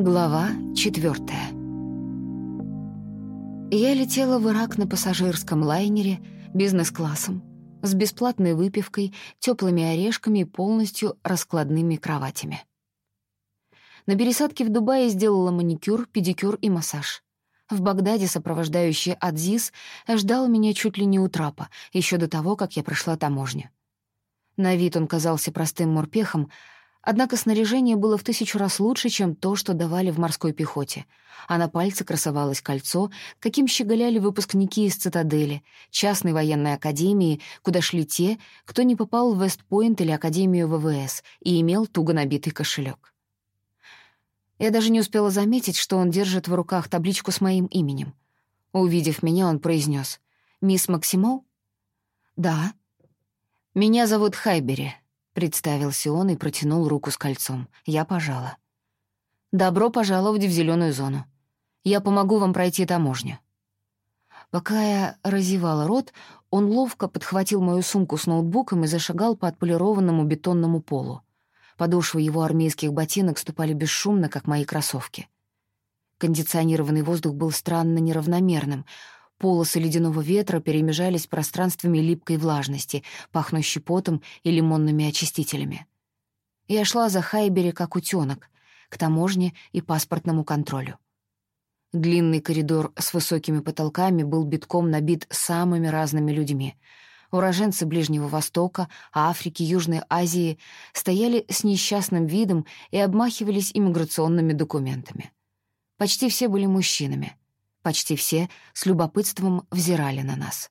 Глава четвертая. Я летела в Ирак на пассажирском лайнере, бизнес-классом, с бесплатной выпивкой, теплыми орешками и полностью раскладными кроватями. На пересадке в Дубае сделала маникюр, педикюр и массаж. В Багдаде сопровождающий Адзиз ждал меня чуть ли не у трапа, еще до того, как я прошла таможню. На вид он казался простым морпехом, Однако снаряжение было в тысячу раз лучше, чем то, что давали в морской пехоте. А на пальце красовалось кольцо, каким щеголяли выпускники из цитадели, частной военной академии, куда шли те, кто не попал в Вестпойнт или Академию ВВС и имел туго набитый кошелек. Я даже не успела заметить, что он держит в руках табличку с моим именем. Увидев меня, он произнес: «Мисс Максимол?» «Да». «Меня зовут Хайбери», Представился он и протянул руку с кольцом. Я пожала. «Добро пожаловать в зеленую зону. Я помогу вам пройти таможню». Пока я разевала рот, он ловко подхватил мою сумку с ноутбуком и зашагал по отполированному бетонному полу. Подошвы его армейских ботинок ступали бесшумно, как мои кроссовки. Кондиционированный воздух был странно неравномерным — Полосы ледяного ветра перемежались пространствами липкой влажности, пахнущей потом и лимонными очистителями. Я шла за Хайбери, как утёнок, к таможне и паспортному контролю. Длинный коридор с высокими потолками был битком набит самыми разными людьми. Уроженцы Ближнего Востока, Африки, Южной Азии стояли с несчастным видом и обмахивались иммиграционными документами. Почти все были мужчинами — Почти все с любопытством взирали на нас.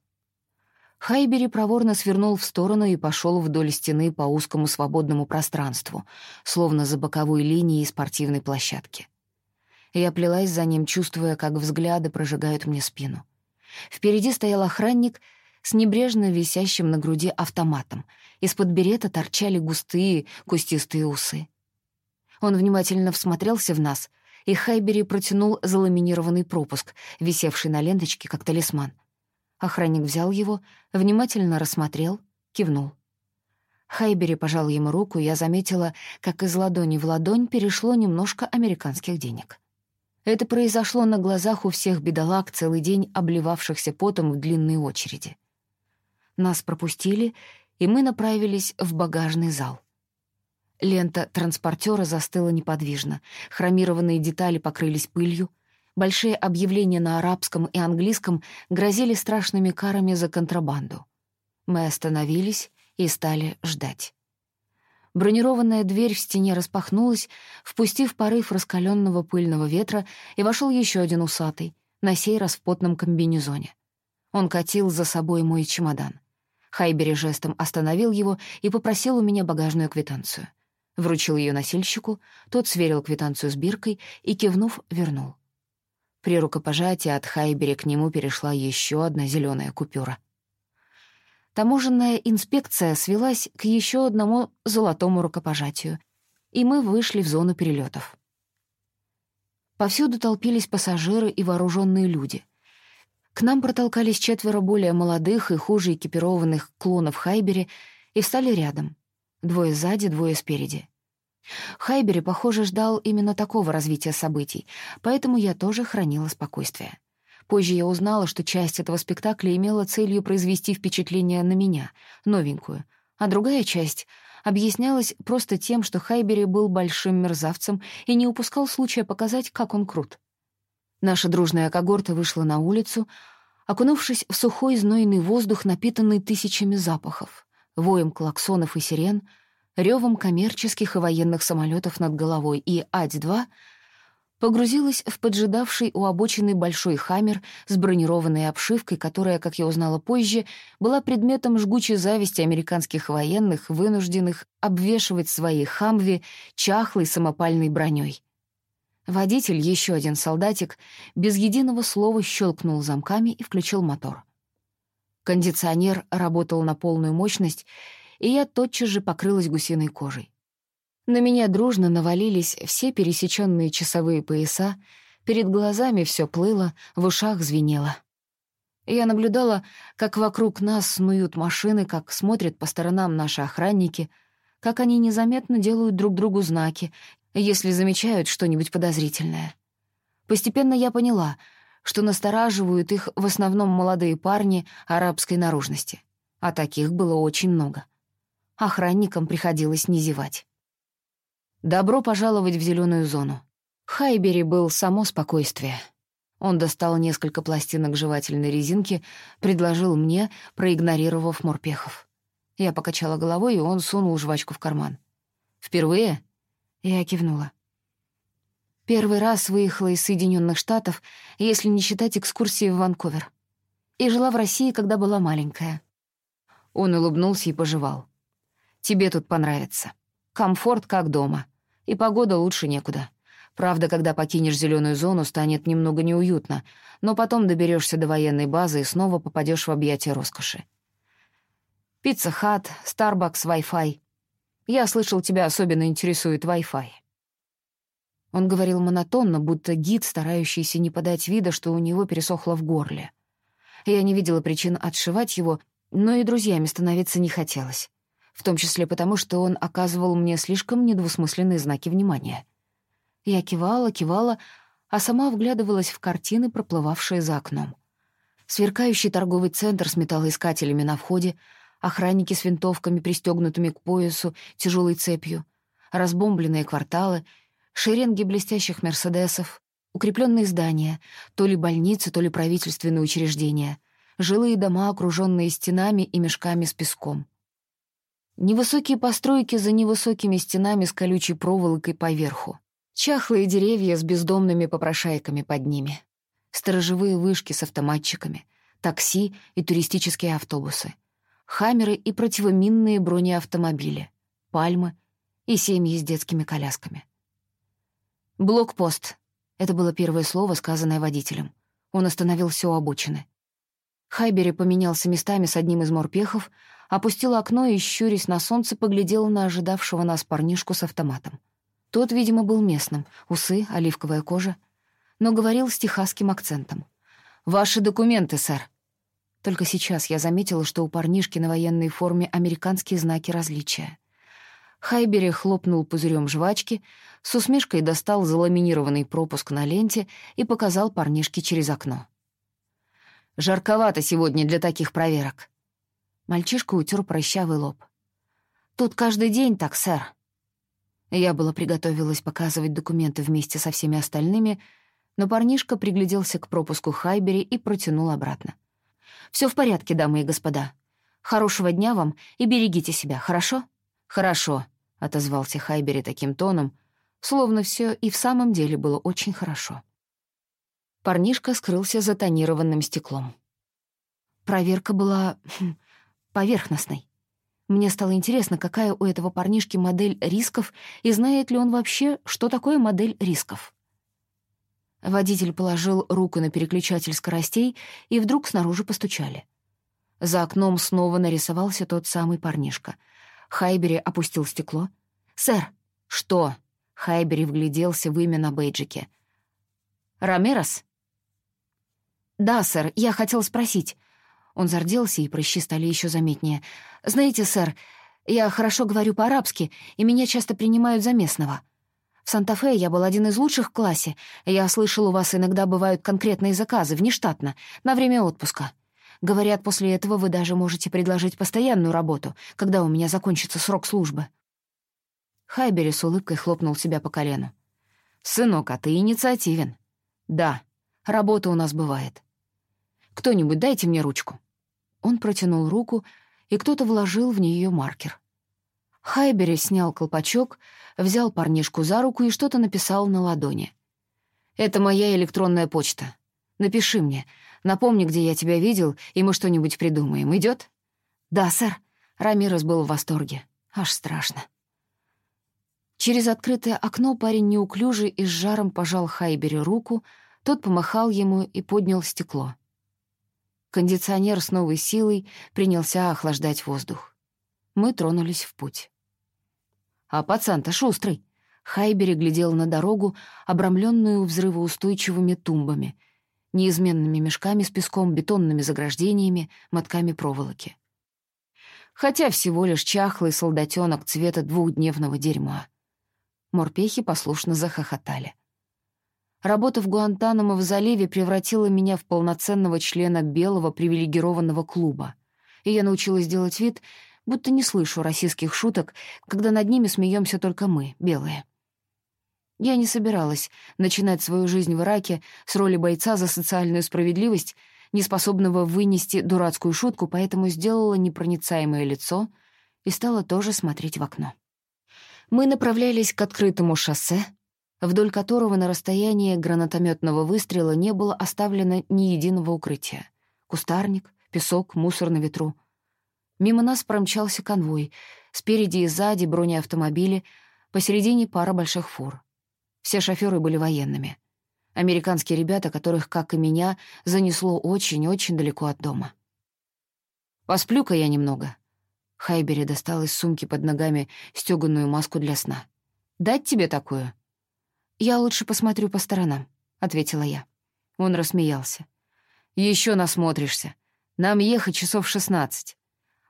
Хайбери проворно свернул в сторону и пошел вдоль стены по узкому свободному пространству, словно за боковой линией спортивной площадки. Я плелась за ним, чувствуя, как взгляды прожигают мне спину. Впереди стоял охранник с небрежно висящим на груди автоматом. Из-под берета торчали густые, кустистые усы. Он внимательно всмотрелся в нас, и Хайбери протянул заламинированный пропуск, висевший на ленточке, как талисман. Охранник взял его, внимательно рассмотрел, кивнул. Хайбери пожал ему руку, и я заметила, как из ладони в ладонь перешло немножко американских денег. Это произошло на глазах у всех бедолаг, целый день обливавшихся потом в длинной очереди. Нас пропустили, и мы направились в багажный зал. Лента транспортера застыла неподвижно, хромированные детали покрылись пылью, большие объявления на арабском и английском грозили страшными карами за контрабанду. Мы остановились и стали ждать. Бронированная дверь в стене распахнулась, впустив порыв раскаленного пыльного ветра, и вошел еще один усатый, на сей раз в потном комбинезоне. Он катил за собой мой чемодан. Хайбери жестом остановил его и попросил у меня багажную квитанцию. Вручил ее носильщику, тот сверил квитанцию с биркой и, кивнув, вернул. При рукопожатии от Хайбери к нему перешла еще одна зеленая купюра. Таможенная инспекция свелась к еще одному золотому рукопожатию, и мы вышли в зону перелетов. Повсюду толпились пассажиры и вооруженные люди. К нам протолкались четверо более молодых и хуже экипированных клонов Хайбери и встали рядом — Двое сзади, двое спереди. Хайбери, похоже, ждал именно такого развития событий, поэтому я тоже хранила спокойствие. Позже я узнала, что часть этого спектакля имела целью произвести впечатление на меня, новенькую, а другая часть объяснялась просто тем, что Хайбери был большим мерзавцем и не упускал случая показать, как он крут. Наша дружная когорта вышла на улицу, окунувшись в сухой знойный воздух, напитанный тысячами запахов воем клаксонов и сирен, ревом коммерческих и военных самолетов над головой, и Ать-2 погрузилась в поджидавший у обочины большой хаммер с бронированной обшивкой, которая, как я узнала позже, была предметом жгучей зависти американских военных, вынужденных обвешивать свои хамви чахлой самопальной броней. Водитель, еще один солдатик, без единого слова щелкнул замками и включил мотор. Кондиционер работал на полную мощность, и я тотчас же покрылась гусиной кожей. На меня дружно навалились все пересеченные часовые пояса, перед глазами все плыло, в ушах звенело. Я наблюдала, как вокруг нас снуют машины, как смотрят по сторонам наши охранники, как они незаметно делают друг другу знаки, если замечают что-нибудь подозрительное. Постепенно я поняла, что настораживают их в основном молодые парни арабской наружности, а таких было очень много. Охранникам приходилось не зевать. «Добро пожаловать в зеленую зону». Хайбери был само спокойствие. Он достал несколько пластинок жевательной резинки, предложил мне, проигнорировав морпехов. Я покачала головой, и он сунул жвачку в карман. «Впервые?» Я кивнула. Первый раз выехала из Соединенных Штатов, если не считать экскурсии в Ванкувер. И жила в России, когда была маленькая. Он улыбнулся и пожевал. «Тебе тут понравится. Комфорт как дома. И погода лучше некуда. Правда, когда покинешь зеленую зону, станет немного неуютно, но потом доберешься до военной базы и снова попадешь в объятия роскоши. Пицца-хат, Старбакс, Wi-Fi. Я слышал, тебя особенно интересует Wi-Fi. Он говорил монотонно, будто гид, старающийся не подать вида, что у него пересохло в горле. Я не видела причин отшивать его, но и друзьями становиться не хотелось. В том числе потому, что он оказывал мне слишком недвусмысленные знаки внимания — я кивала, кивала, а сама вглядывалась в картины, проплывавшие за окном. Сверкающий торговый центр с металлоискателями на входе, охранники с винтовками, пристегнутыми к поясу, тяжелой цепью, разбомбленные кварталы, шеренги блестящих «Мерседесов», укрепленные здания, то ли больницы, то ли правительственные учреждения, жилые дома, окруженные стенами и мешками с песком. Невысокие постройки за невысокими стенами с колючей проволокой поверху. Чахлые деревья с бездомными попрошайками под ними. Сторожевые вышки с автоматчиками. Такси и туристические автобусы. Хаммеры и противоминные бронеавтомобили. Пальмы и семьи с детскими колясками. «Блокпост» — это было первое слово, сказанное водителем. Он остановился у обочины. Хайбери поменялся местами с одним из морпехов, опустил окно и, щурясь на солнце, поглядел на ожидавшего нас парнишку с автоматом. Тот, видимо, был местным, усы, оливковая кожа, но говорил с техасским акцентом. «Ваши документы, сэр». Только сейчас я заметила, что у парнишки на военной форме американские знаки различия. Хайбери хлопнул пузырем жвачки, с усмешкой достал заламинированный пропуск на ленте и показал парнишке через окно. «Жарковато сегодня для таких проверок». Мальчишка утер прощавый лоб. «Тут каждый день так, сэр», я была приготовилась показывать документы вместе со всеми остальными, но парнишка пригляделся к пропуску Хайбери и протянул обратно. Все в порядке, дамы и господа. Хорошего дня вам и берегите себя, хорошо?» «Хорошо», — отозвался Хайбери таким тоном, словно все и в самом деле было очень хорошо. Парнишка скрылся за тонированным стеклом. Проверка была хм, поверхностной. Мне стало интересно, какая у этого парнишки модель рисков и знает ли он вообще, что такое модель рисков. Водитель положил руку на переключатель скоростей, и вдруг снаружи постучали. За окном снова нарисовался тот самый парнишка. Хайбери опустил стекло. «Сэр!» «Что?» Хайбери вгляделся в имя на бейджике. «Рамерос?» «Да, сэр, я хотел спросить. Он зарделся, и прыщи стали еще заметнее. «Знаете, сэр, я хорошо говорю по-арабски, и меня часто принимают за местного. В Санта-Фе я был один из лучших в классе. Я слышал, у вас иногда бывают конкретные заказы, внештатно, на время отпуска. Говорят, после этого вы даже можете предложить постоянную работу, когда у меня закончится срок службы». Хайбери с улыбкой хлопнул себя по колену. «Сынок, а ты инициативен». «Да, работа у нас бывает. Кто-нибудь дайте мне ручку». Он протянул руку, и кто-то вложил в нее маркер. Хайбери снял колпачок, взял парнишку за руку и что-то написал на ладони. «Это моя электронная почта. Напиши мне. Напомни, где я тебя видел, и мы что-нибудь придумаем. Идет? «Да, сэр». Рамирес был в восторге. Аж страшно. Через открытое окно парень неуклюже и с жаром пожал Хайбери руку, тот помахал ему и поднял стекло. Кондиционер с новой силой принялся охлаждать воздух. Мы тронулись в путь. «А пацан-то шустрый!» Хайбери глядел на дорогу, обрамленную взрывоустойчивыми тумбами, неизменными мешками с песком, бетонными заграждениями, мотками проволоки. Хотя всего лишь чахлый солдатенок цвета двухдневного дерьма. Морпехи послушно захохотали. Работа в Гуантанамо в заливе превратила меня в полноценного члена белого привилегированного клуба, и я научилась делать вид, будто не слышу российских шуток, когда над ними смеемся только мы, белые. Я не собиралась начинать свою жизнь в Ираке с роли бойца за социальную справедливость, неспособного вынести дурацкую шутку, поэтому сделала непроницаемое лицо и стала тоже смотреть в окно. Мы направлялись к открытому шоссе, вдоль которого на расстоянии гранатометного выстрела не было оставлено ни единого укрытия. Кустарник, песок, мусор на ветру. Мимо нас промчался конвой. Спереди и сзади бронеавтомобили, посередине пара больших фур. Все шофёры были военными. Американские ребята, которых, как и меня, занесло очень-очень далеко от дома. «Посплю-ка я немного». Хайбери достал из сумки под ногами стёганую маску для сна. «Дать тебе такую?» «Я лучше посмотрю по сторонам», — ответила я. Он рассмеялся. «Еще насмотришься. Нам ехать часов шестнадцать.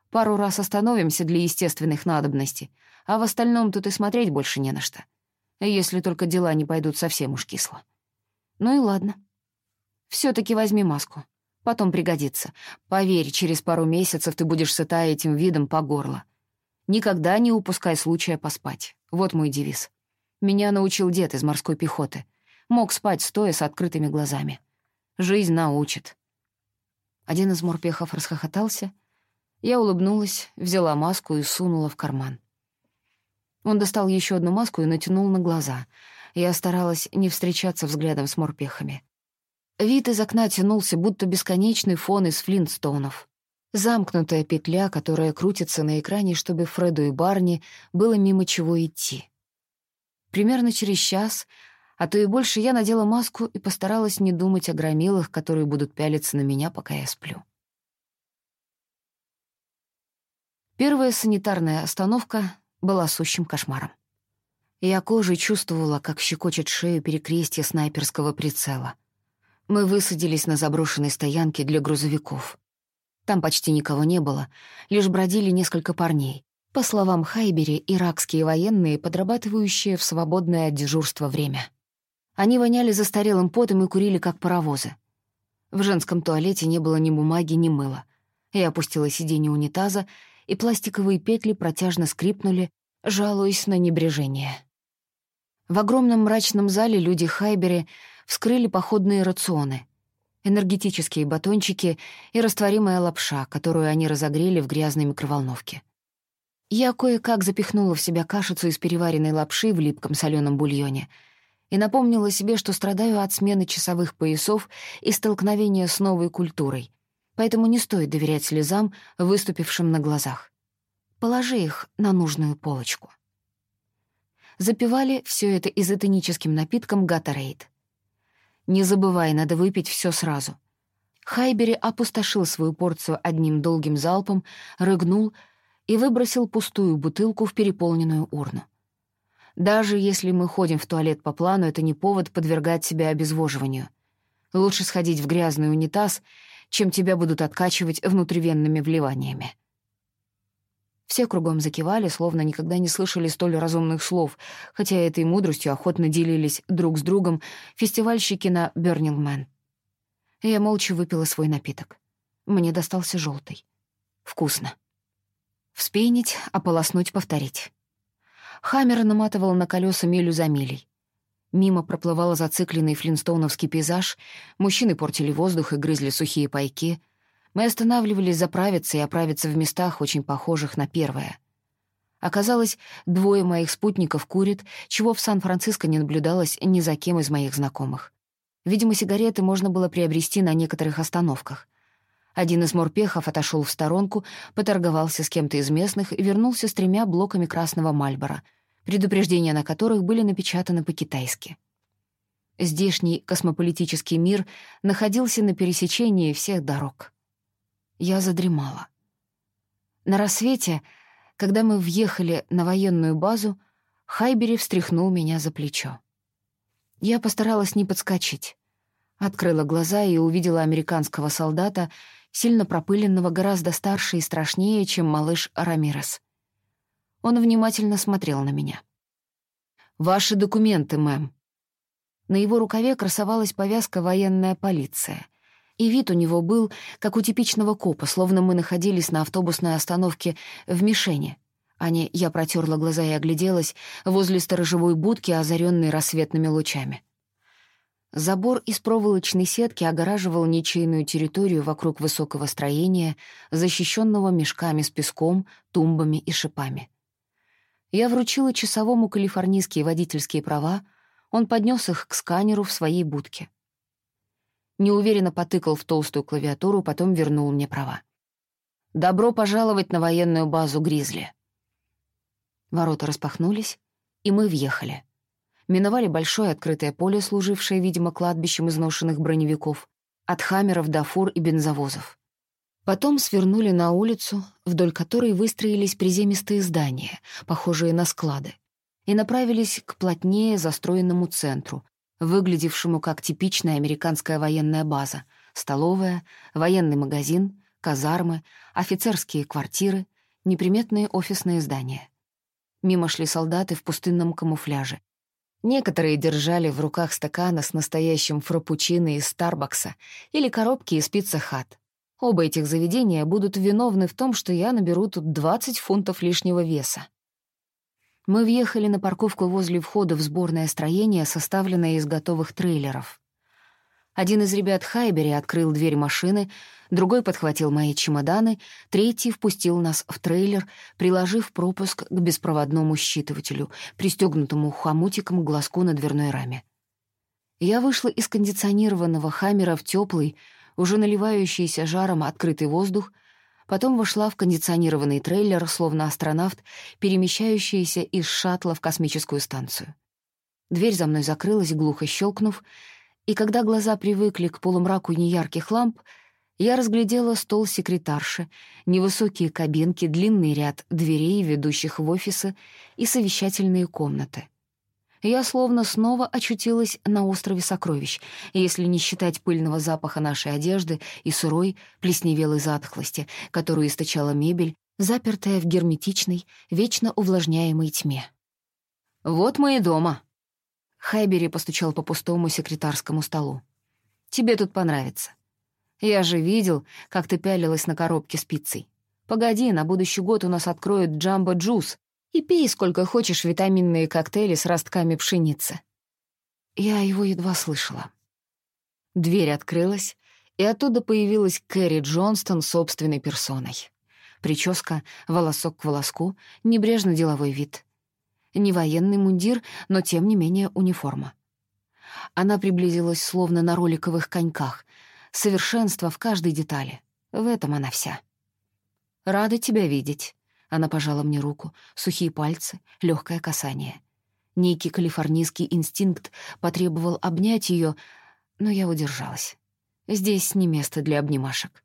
Пару раз остановимся для естественных надобностей, а в остальном тут и смотреть больше не на что. Если только дела не пойдут совсем уж кисло. Ну и ладно. все таки возьми маску. Потом пригодится. Поверь, через пару месяцев ты будешь сыта этим видом по горло. Никогда не упускай случая поспать. Вот мой девиз. Меня научил дед из морской пехоты. Мог спать стоя с открытыми глазами. Жизнь научит. Один из морпехов расхохотался. Я улыбнулась, взяла маску и сунула в карман. Он достал еще одну маску и натянул на глаза. Я старалась не встречаться взглядом с морпехами. Вид из окна тянулся, будто бесконечный фон из флинтстоунов. Замкнутая петля, которая крутится на экране, чтобы Фреду и Барни было мимо чего идти. Примерно через час, а то и больше, я надела маску и постаралась не думать о громилах, которые будут пялиться на меня, пока я сплю. Первая санитарная остановка была сущим кошмаром. Я кожей чувствовала, как щекочет шею перекрестье снайперского прицела. Мы высадились на заброшенной стоянке для грузовиков. Там почти никого не было, лишь бродили несколько парней. По словам Хайбери, иракские военные, подрабатывающие в свободное от дежурства время. Они воняли застарелым потом и курили, как паровозы. В женском туалете не было ни бумаги, ни мыла. Я опустила сиденье унитаза, и пластиковые петли протяжно скрипнули, жалуясь на небрежение. В огромном мрачном зале люди Хайбери вскрыли походные рационы, энергетические батончики и растворимая лапша, которую они разогрели в грязной микроволновке. Я кое-как запихнула в себя кашицу из переваренной лапши в липком соленом бульоне и напомнила себе, что страдаю от смены часовых поясов и столкновения с новой культурой, поэтому не стоит доверять слезам, выступившим на глазах. Положи их на нужную полочку. Запивали все это изотоническим напитком Гатарейд. Не забывай, надо выпить все сразу. Хайбери опустошил свою порцию одним долгим залпом, рыгнул — и выбросил пустую бутылку в переполненную урну. Даже если мы ходим в туалет по плану, это не повод подвергать себя обезвоживанию. Лучше сходить в грязный унитаз, чем тебя будут откачивать внутривенными вливаниями. Все кругом закивали, словно никогда не слышали столь разумных слов, хотя этой мудростью охотно делились друг с другом фестивальщики на Man. Я молча выпила свой напиток. Мне достался желтый. Вкусно. Вспенить, ополоснуть, повторить. Хаммер наматывал на колеса милю за милей. Мимо проплывал зацикленный флинстоуновский пейзаж, мужчины портили воздух и грызли сухие пайки. Мы останавливались заправиться и оправиться в местах, очень похожих на первое. Оказалось, двое моих спутников курят, чего в Сан-Франциско не наблюдалось ни за кем из моих знакомых. Видимо, сигареты можно было приобрести на некоторых остановках — один из морпехов отошел в сторонку, поторговался с кем-то из местных и вернулся с тремя блоками красного мальбора, предупреждения на которых были напечатаны по-китайски. Здешний космополитический мир находился на пересечении всех дорог. Я задремала. На рассвете, когда мы въехали на военную базу, Хайбери встряхнул меня за плечо. Я постаралась не подскочить. Открыла глаза и увидела американского солдата, сильно пропыленного, гораздо старше и страшнее, чем малыш Рамирес. Он внимательно смотрел на меня. «Ваши документы, мэм». На его рукаве красовалась повязка «Военная полиция». И вид у него был, как у типичного копа, словно мы находились на автобусной остановке в Мишене, а не, я протерла глаза и огляделась, возле сторожевой будки, озаренной рассветными лучами. Забор из проволочной сетки огораживал ничейную территорию вокруг высокого строения, защищенного мешками с песком, тумбами и шипами. Я вручила часовому калифорнийские водительские права, он поднес их к сканеру в своей будке. Неуверенно потыкал в толстую клавиатуру, потом вернул мне права. «Добро пожаловать на военную базу «Гризли». Ворота распахнулись, и мы въехали миновали большое открытое поле, служившее, видимо, кладбищем изношенных броневиков, от хаммеров до фур и бензовозов. Потом свернули на улицу, вдоль которой выстроились приземистые здания, похожие на склады, и направились к плотнее застроенному центру, выглядевшему как типичная американская военная база, столовая, военный магазин, казармы, офицерские квартиры, неприметные офисные здания. Мимо шли солдаты в пустынном камуфляже, Некоторые держали в руках стаканы с настоящим фрапучино из Старбакса или коробки из Пицца Хат. Оба этих заведения будут виновны в том, что я наберу тут 20 фунтов лишнего веса. Мы въехали на парковку возле входа в сборное строение, составленное из готовых трейлеров. Один из ребят Хайбери открыл дверь машины, другой подхватил мои чемоданы, третий впустил нас в трейлер, приложив пропуск к беспроводному считывателю, пристегнутому хомутиком к глазку на дверной раме. Я вышла из кондиционированного хаммера в теплый, уже наливающийся жаром открытый воздух, потом вошла в кондиционированный трейлер, словно астронавт, перемещающийся из шаттла в космическую станцию. Дверь за мной закрылась, глухо щелкнув, и когда глаза привыкли к полумраку неярких ламп, я разглядела стол секретарши, невысокие кабинки, длинный ряд дверей, ведущих в офисы, и совещательные комнаты. Я словно снова очутилась на острове сокровищ, если не считать пыльного запаха нашей одежды и сырой, плесневелой затхлости, которую источала мебель, запертая в герметичной, вечно увлажняемой тьме. «Вот мы и дома», Хайбери постучал по пустому секретарскому столу. «Тебе тут понравится. Я же видел, как ты пялилась на коробке с пиццей. Погоди, на будущий год у нас откроют Джамбо Джус, и пей сколько хочешь витаминные коктейли с ростками пшеницы». Я его едва слышала. Дверь открылась, и оттуда появилась Кэрри Джонстон собственной персоной. Прическа, волосок к волоску, небрежно деловой вид. Не военный мундир, но тем не менее униформа. Она приблизилась словно на роликовых коньках. Совершенство в каждой детали. В этом она вся. «Рада тебя видеть», — она пожала мне руку, сухие пальцы, легкое касание. Некий калифорнийский инстинкт потребовал обнять ее, но я удержалась. Здесь не место для обнимашек.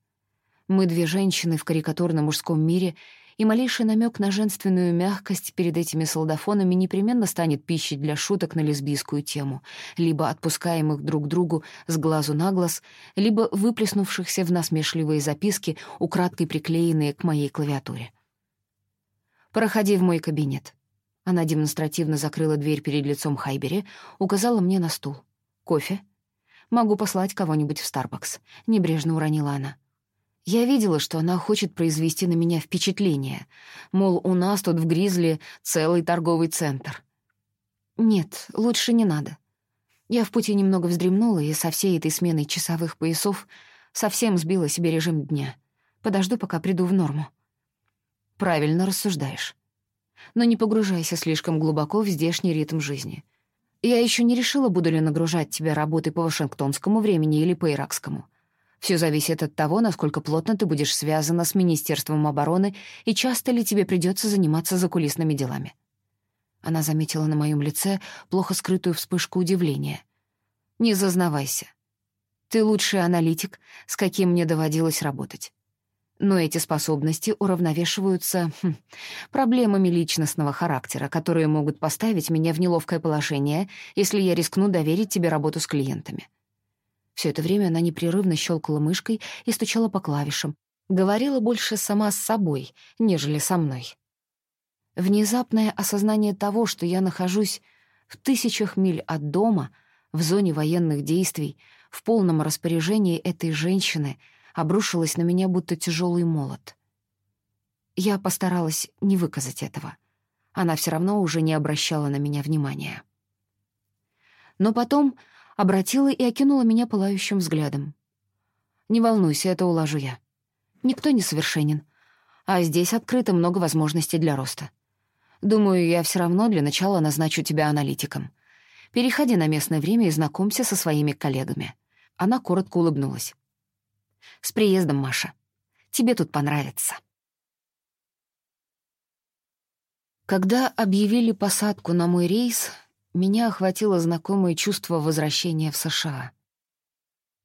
Мы две женщины в карикатурном мужском мире — и малейший намек на женственную мягкость перед этими солдафонами непременно станет пищей для шуток на лесбийскую тему, либо отпускаемых друг другу с глазу на глаз, либо выплеснувшихся в насмешливые записки, украдкой приклеенные к моей клавиатуре. «Проходи в мой кабинет». Она демонстративно закрыла дверь перед лицом Хайбери, указала мне на стул. «Кофе?» «Могу послать кого-нибудь в Старбакс», — небрежно уронила она. Я видела, что она хочет произвести на меня впечатление, мол, у нас тут в Гризли целый торговый центр. Нет, лучше не надо. Я в пути немного вздремнула и со всей этой сменой часовых поясов совсем сбила себе режим дня. Подожду, пока приду в норму. Правильно рассуждаешь. Но не погружайся слишком глубоко в здешний ритм жизни. Я еще не решила, буду ли нагружать тебя работой по вашингтонскому времени или по иракскому. Все зависит от того, насколько плотно ты будешь связана с Министерством обороны и часто ли тебе придется заниматься закулисными делами». Она заметила на моем лице плохо скрытую вспышку удивления. «Не зазнавайся. Ты лучший аналитик, с каким мне доводилось работать. Но эти способности уравновешиваются хм, проблемами личностного характера, которые могут поставить меня в неловкое положение, если я рискну доверить тебе работу с клиентами. Все это время она непрерывно щелкала мышкой и стучала по клавишам, говорила больше сама с собой, нежели со мной. Внезапное осознание того, что я нахожусь В тысячах миль от дома, в зоне военных действий, в полном распоряжении этой женщины обрушилась на меня будто тяжелый молот. Я постаралась не выказать этого. Она все равно уже не обращала на меня внимания. Но потом обратила и окинула меня пылающим взглядом. «Не волнуйся, это уложу я. Никто не совершенен. А здесь открыто много возможностей для роста. Думаю, я все равно для начала назначу тебя аналитиком. Переходи на местное время и знакомься со своими коллегами». Она коротко улыбнулась. «С приездом, Маша. Тебе тут понравится». Когда объявили посадку на мой рейс, меня охватило знакомое чувство возвращения в США.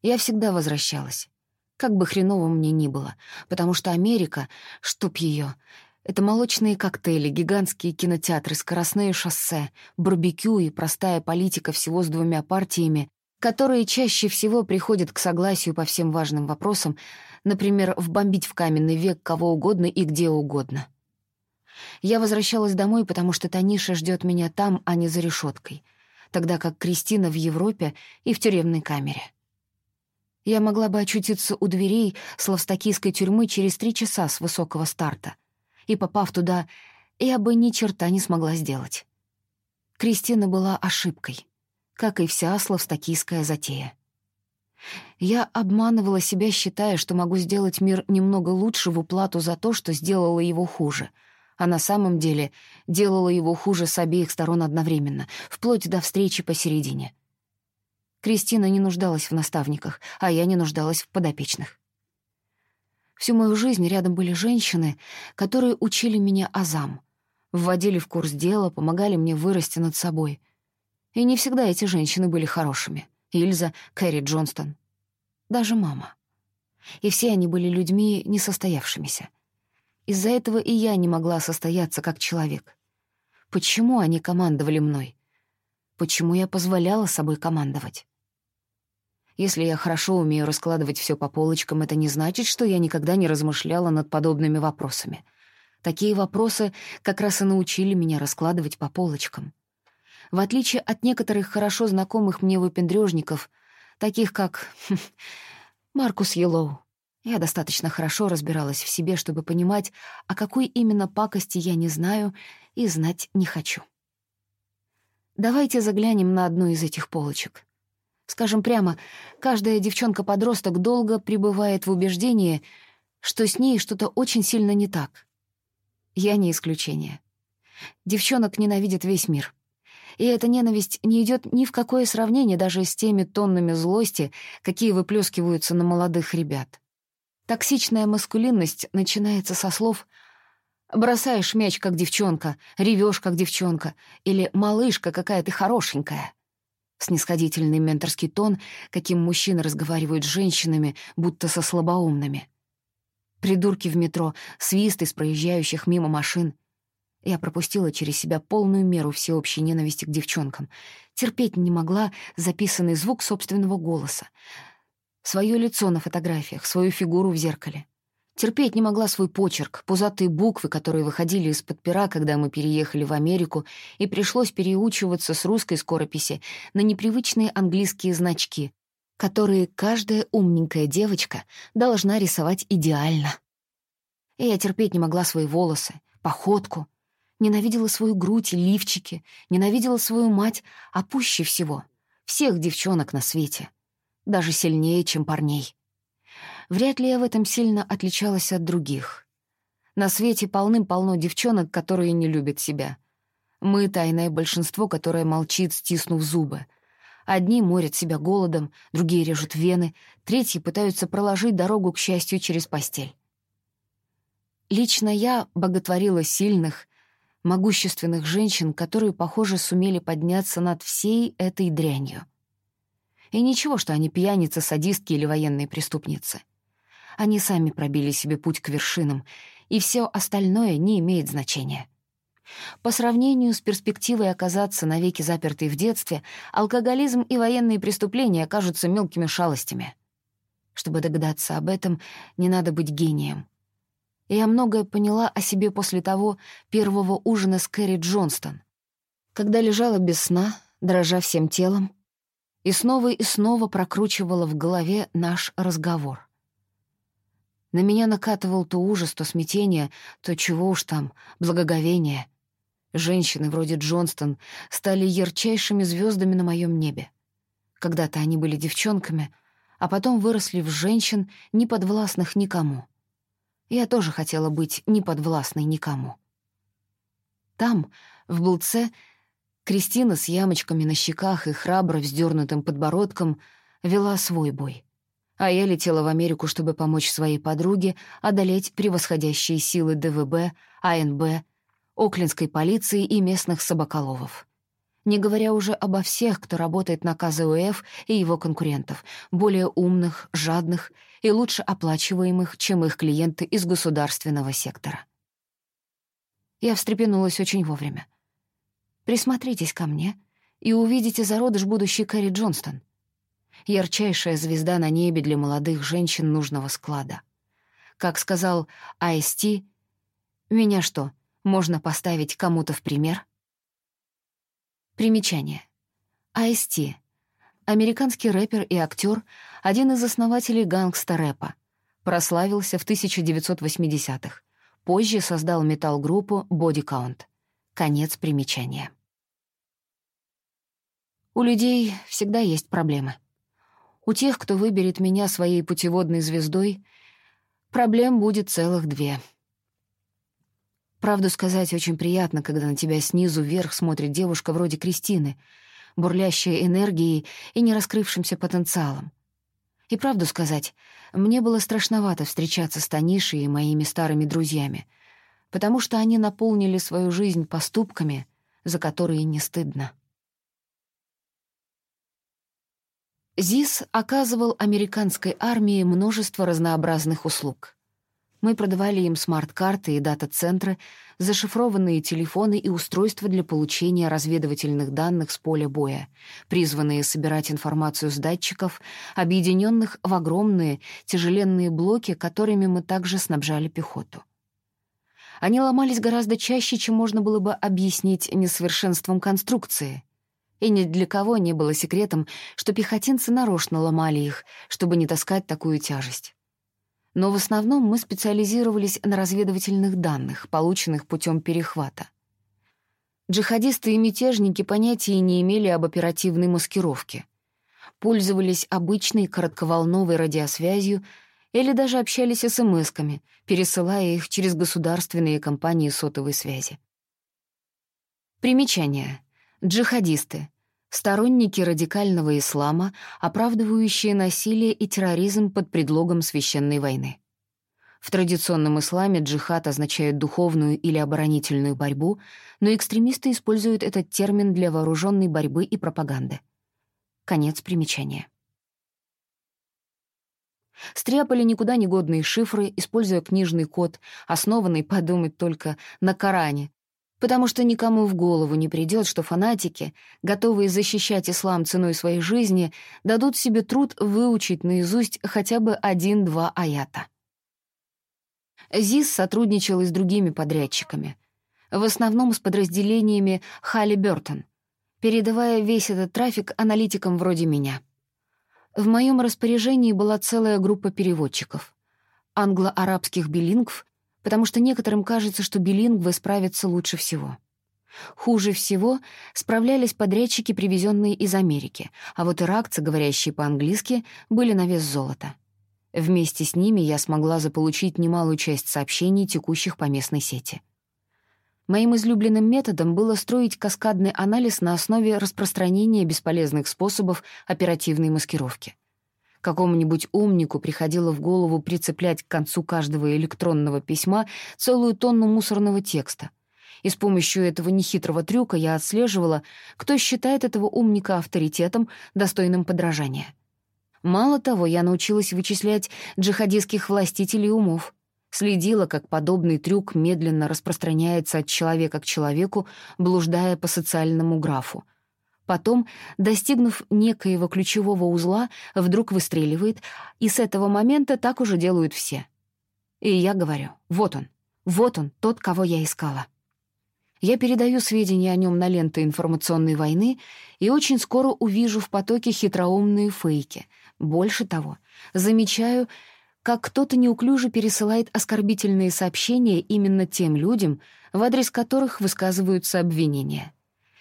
Я всегда возвращалась, как бы хреново мне ни было, потому что Америка, чтоб ее, это молочные коктейли, гигантские кинотеатры, скоростные шоссе, барбекю и простая политика всего с двумя партиями, которые чаще всего приходят к согласию по всем важным вопросам, например, вбомбить в каменный век кого угодно и где угодно. Я возвращалась домой, потому что Таниша ждет меня там, а не за решеткой, тогда как Кристина в Европе и в тюремной камере. Я могла бы очутиться у дверей славстокийской тюрьмы через три часа с высокого старта. И, попав туда, я бы ни черта не смогла сделать. Кристина была ошибкой, как и вся славстокийская затея. Я обманывала себя, считая, что могу сделать мир немного лучше в уплату за то, что сделала его хуже — а на самом деле делала его хуже с обеих сторон одновременно, вплоть до встречи посередине. Кристина не нуждалась в наставниках, а я не нуждалась в подопечных. Всю мою жизнь рядом были женщины, которые учили меня азам, вводили в курс дела, помогали мне вырасти над собой. И не всегда эти женщины были хорошими. Ильза, Кэрри Джонстон. Даже мама. И все они были людьми несостоявшимися. Из-за этого и я не могла состояться как человек. Почему они командовали мной? Почему я позволяла собой командовать? Если я хорошо умею раскладывать все по полочкам, это не значит, что я никогда не размышляла над подобными вопросами. Такие вопросы как раз и научили меня раскладывать по полочкам. В отличие от некоторых хорошо знакомых мне выпендрёжников, таких как Маркус Йеллоу, я достаточно хорошо разбиралась в себе, чтобы понимать, о какой именно пакости я не знаю и знать не хочу. Давайте заглянем на одну из этих полочек. Скажем прямо, каждая девчонка-подросток долго пребывает в убеждении, что с ней что-то очень сильно не так. Я не исключение. Девчонок ненавидит весь мир. И эта ненависть не идет ни в какое сравнение даже с теми тоннами злости, какие выплескиваются на молодых ребят. Токсичная маскулинность начинается со слов «бросаешь мяч, как девчонка», «ревешь, как девчонка» или «малышка, какая ты хорошенькая». Снисходительный менторский тон, каким мужчины разговаривают с женщинами, будто со слабоумными. Придурки в метро, свист из проезжающих мимо машин. Я пропустила через себя полную меру всеобщей ненависти к девчонкам. Терпеть не могла записанный звук собственного голоса свое лицо на фотографиях, свою фигуру в зеркале. Терпеть не могла свой почерк, пузатые буквы, которые выходили из-под пера, когда мы переехали в Америку, и пришлось переучиваться с русской скорописи на непривычные английские значки, которые каждая умненькая девочка должна рисовать идеально. И я терпеть не могла свои волосы, походку, ненавидела свою грудь и лифчики, ненавидела свою мать, а пуще всего — всех девчонок на свете — даже сильнее, чем парней. Вряд ли я в этом сильно отличалась от других. На свете полным-полно девчонок, которые не любят себя. Мы — тайное большинство, которое молчит, стиснув зубы. Одни морят себя голодом, другие режут вены, третьи пытаются проложить дорогу к счастью через постель. Лично я боготворила сильных, могущественных женщин, которые, похоже, сумели подняться над всей этой дрянью — и ничего, что они пьяницы, садистки или военные преступницы. Они сами пробили себе путь к вершинам, и все остальное не имеет значения. По сравнению с перспективой оказаться навеки запертой в детстве, алкоголизм и военные преступления кажутся мелкими шалостями. Чтобы догадаться об этом, не надо быть гением. Я многое поняла о себе после того первого ужина с Кэрри Джонстон. когда лежала без сна, дрожа всем телом, и снова и снова прокручивала в голове наш разговор. На меня накатывал то ужас, то смятение, то чего уж там, благоговение. Женщины вроде Джонстон стали ярчайшими звездами на моем небе. Когда-то они были девчонками, а потом выросли в женщин, не подвластных никому. Я тоже хотела быть неподвластной никому. Там, в Булце, Кристина с ямочками на щеках и храбро вздернутым подбородком вела свой бой. А я летела в Америку, чтобы помочь своей подруге одолеть превосходящие силы ДВБ, АНБ, Оклинской полиции и местных собаколовов. Не говоря уже обо всех, кто работает на КЗУФ и его конкурентов, более умных, жадных и лучше оплачиваемых, чем их клиенты из государственного сектора. Я встрепенулась очень вовремя. Присмотритесь ко мне и увидите зародыш будущей Кэрри Джонстон. Ярчайшая звезда на небе для молодых женщин нужного склада. Как сказал Айсти, «Меня что, можно поставить кому-то в пример?» Примечание. Айсти — американский рэпер и актер, один из основателей гангста-рэпа. Прославился в 1980-х. Позже создал метал-группу Body Count. Конец примечания. У людей всегда есть проблемы. У тех, кто выберет меня своей путеводной звездой, проблем будет целых две. Правду сказать, очень приятно, когда на тебя снизу вверх смотрит девушка вроде Кристины, бурлящая энергией и не раскрывшимся потенциалом. И правду сказать, мне было страшновато встречаться с Танишей и моими старыми друзьями, потому что они наполнили свою жизнь поступками, за которые не стыдно. ЗИС оказывал американской армии множество разнообразных услуг. Мы продавали им смарт-карты и дата-центры, зашифрованные телефоны и устройства для получения разведывательных данных с поля боя, призванные собирать информацию с датчиков, объединенных в огромные тяжеленные блоки, которыми мы также снабжали пехоту. Они ломались гораздо чаще, чем можно было бы объяснить несовершенством конструкции — и ни для кого не было секретом, что пехотинцы нарочно ломали их, чтобы не таскать такую тяжесть. Но в основном мы специализировались на разведывательных данных, полученных путем перехвата. Джихадисты и мятежники понятия не имели об оперативной маскировке. Пользовались обычной коротковолновой радиосвязью или даже общались смс-ками, пересылая их через государственные компании сотовой связи. Примечание — Джихадисты — сторонники радикального ислама, оправдывающие насилие и терроризм под предлогом священной войны. В традиционном исламе джихад означает духовную или оборонительную борьбу, но экстремисты используют этот термин для вооруженной борьбы и пропаганды. Конец примечания. Стряпали никуда негодные шифры, используя книжный код, основанный, подумать только, на Коране, потому что никому в голову не придет, что фанатики, готовые защищать ислам ценой своей жизни, дадут себе труд выучить наизусть хотя бы один-два аята. ЗИС сотрудничал и с другими подрядчиками, в основном с подразделениями Халли Бёртон, передавая весь этот трафик аналитикам вроде меня. В моем распоряжении была целая группа переводчиков — англо-арабских билингв потому что некоторым кажется, что билингвы справятся лучше всего. Хуже всего справлялись подрядчики, привезенные из Америки, а вот иракцы, говорящие по-английски, были на вес золота. Вместе с ними я смогла заполучить немалую часть сообщений, текущих по местной сети. Моим излюбленным методом было строить каскадный анализ на основе распространения бесполезных способов оперативной маскировки — Какому-нибудь умнику приходило в голову прицеплять к концу каждого электронного письма целую тонну мусорного текста. И с помощью этого нехитрого трюка я отслеживала, кто считает этого умника авторитетом, достойным подражания. Мало того, я научилась вычислять джихадистских властителей умов. Следила, как подобный трюк медленно распространяется от человека к человеку, блуждая по социальному графу — Потом, достигнув некоего ключевого узла, вдруг выстреливает, и с этого момента так уже делают все. И я говорю, вот он, вот он, тот, кого я искала. Я передаю сведения о нем на ленты информационной войны и очень скоро увижу в потоке хитроумные фейки. Больше того, замечаю, как кто-то неуклюже пересылает оскорбительные сообщения именно тем людям, в адрес которых высказываются обвинения.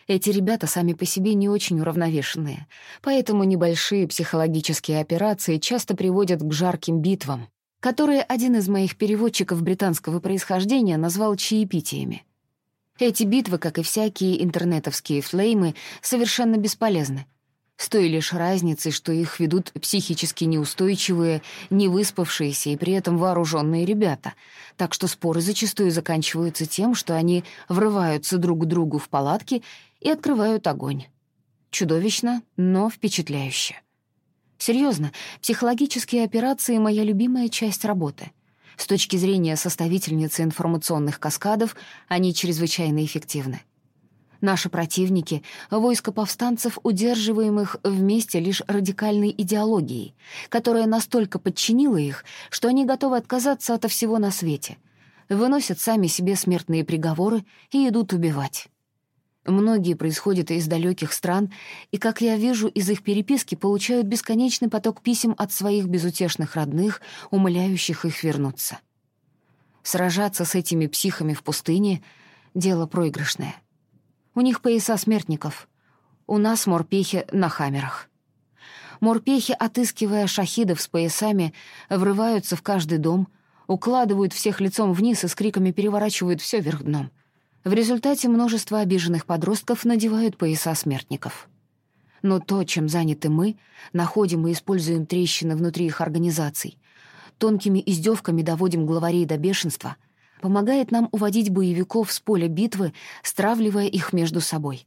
Эти ребята сами по себе не очень уравновешенные, поэтому небольшие психологические операции часто приводят к жарким битвам, которые один из моих переводчиков британского происхождения назвал чаепитиями. Эти битвы, как и всякие интернетовские флеймы, совершенно бесполезны. С той лишь разницей, что их ведут психически неустойчивые, невыспавшиеся и при этом вооруженные ребята, так что споры зачастую заканчиваются тем, что они врываются друг к другу в палатки и открывают огонь. Чудовищно, но впечатляюще. Серьезно, психологические операции — моя любимая часть работы. С точки зрения составительницы информационных каскадов, они чрезвычайно эффективны. Наши противники — войско повстанцев, удерживаемых вместе лишь радикальной идеологией, которая настолько подчинила их, что они готовы отказаться от всего на свете, выносят сами себе смертные приговоры и идут убивать. Многие происходят из далеких стран, и, как я вижу, из их переписки получают бесконечный поток писем от своих безутешных родных, умоляющих их вернуться. Сражаться с этими психами в пустыне — дело проигрышное. У них пояса смертников. У нас морпехи на хамерах. Морпехи, отыскивая шахидов с поясами, врываются в каждый дом, укладывают всех лицом вниз и с криками переворачивают все вверх дном — в результате множество обиженных подростков надевают пояса смертников. Но то, чем заняты мы, находим и используем трещины внутри их организаций, тонкими издевками доводим главарей до бешенства, помогает нам уводить боевиков с поля битвы, стравливая их между собой.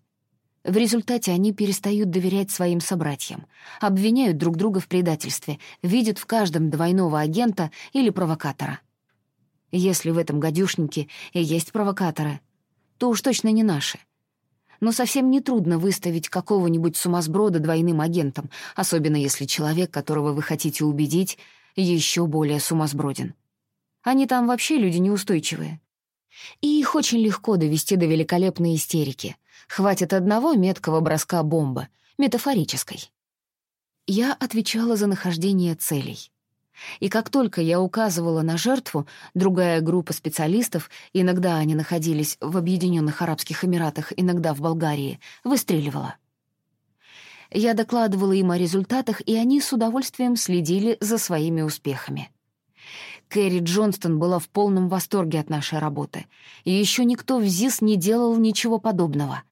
В результате они перестают доверять своим собратьям, обвиняют друг друга в предательстве, видят в каждом двойного агента или провокатора. Если в этом гадюшнике и есть провокаторы, то уж точно не наши. Но совсем нетрудно выставить какого-нибудь сумасброда двойным агентом, особенно если человек, которого вы хотите убедить, еще более сумасброден. Они там вообще люди неустойчивые. И их очень легко довести до великолепной истерики. Хватит одного меткого броска бомбы, метафорической. Я отвечала за нахождение целей. И как только я указывала на жертву, другая группа специалистов, иногда они находились в Объединенных Арабских Эмиратах, иногда в Болгарии, выстреливала. Я докладывала им о результатах, и они с удовольствием следили за своими успехами. Кэрри Джонстон была в полном восторге от нашей работы, и еще никто в ЗИС не делал ничего подобного.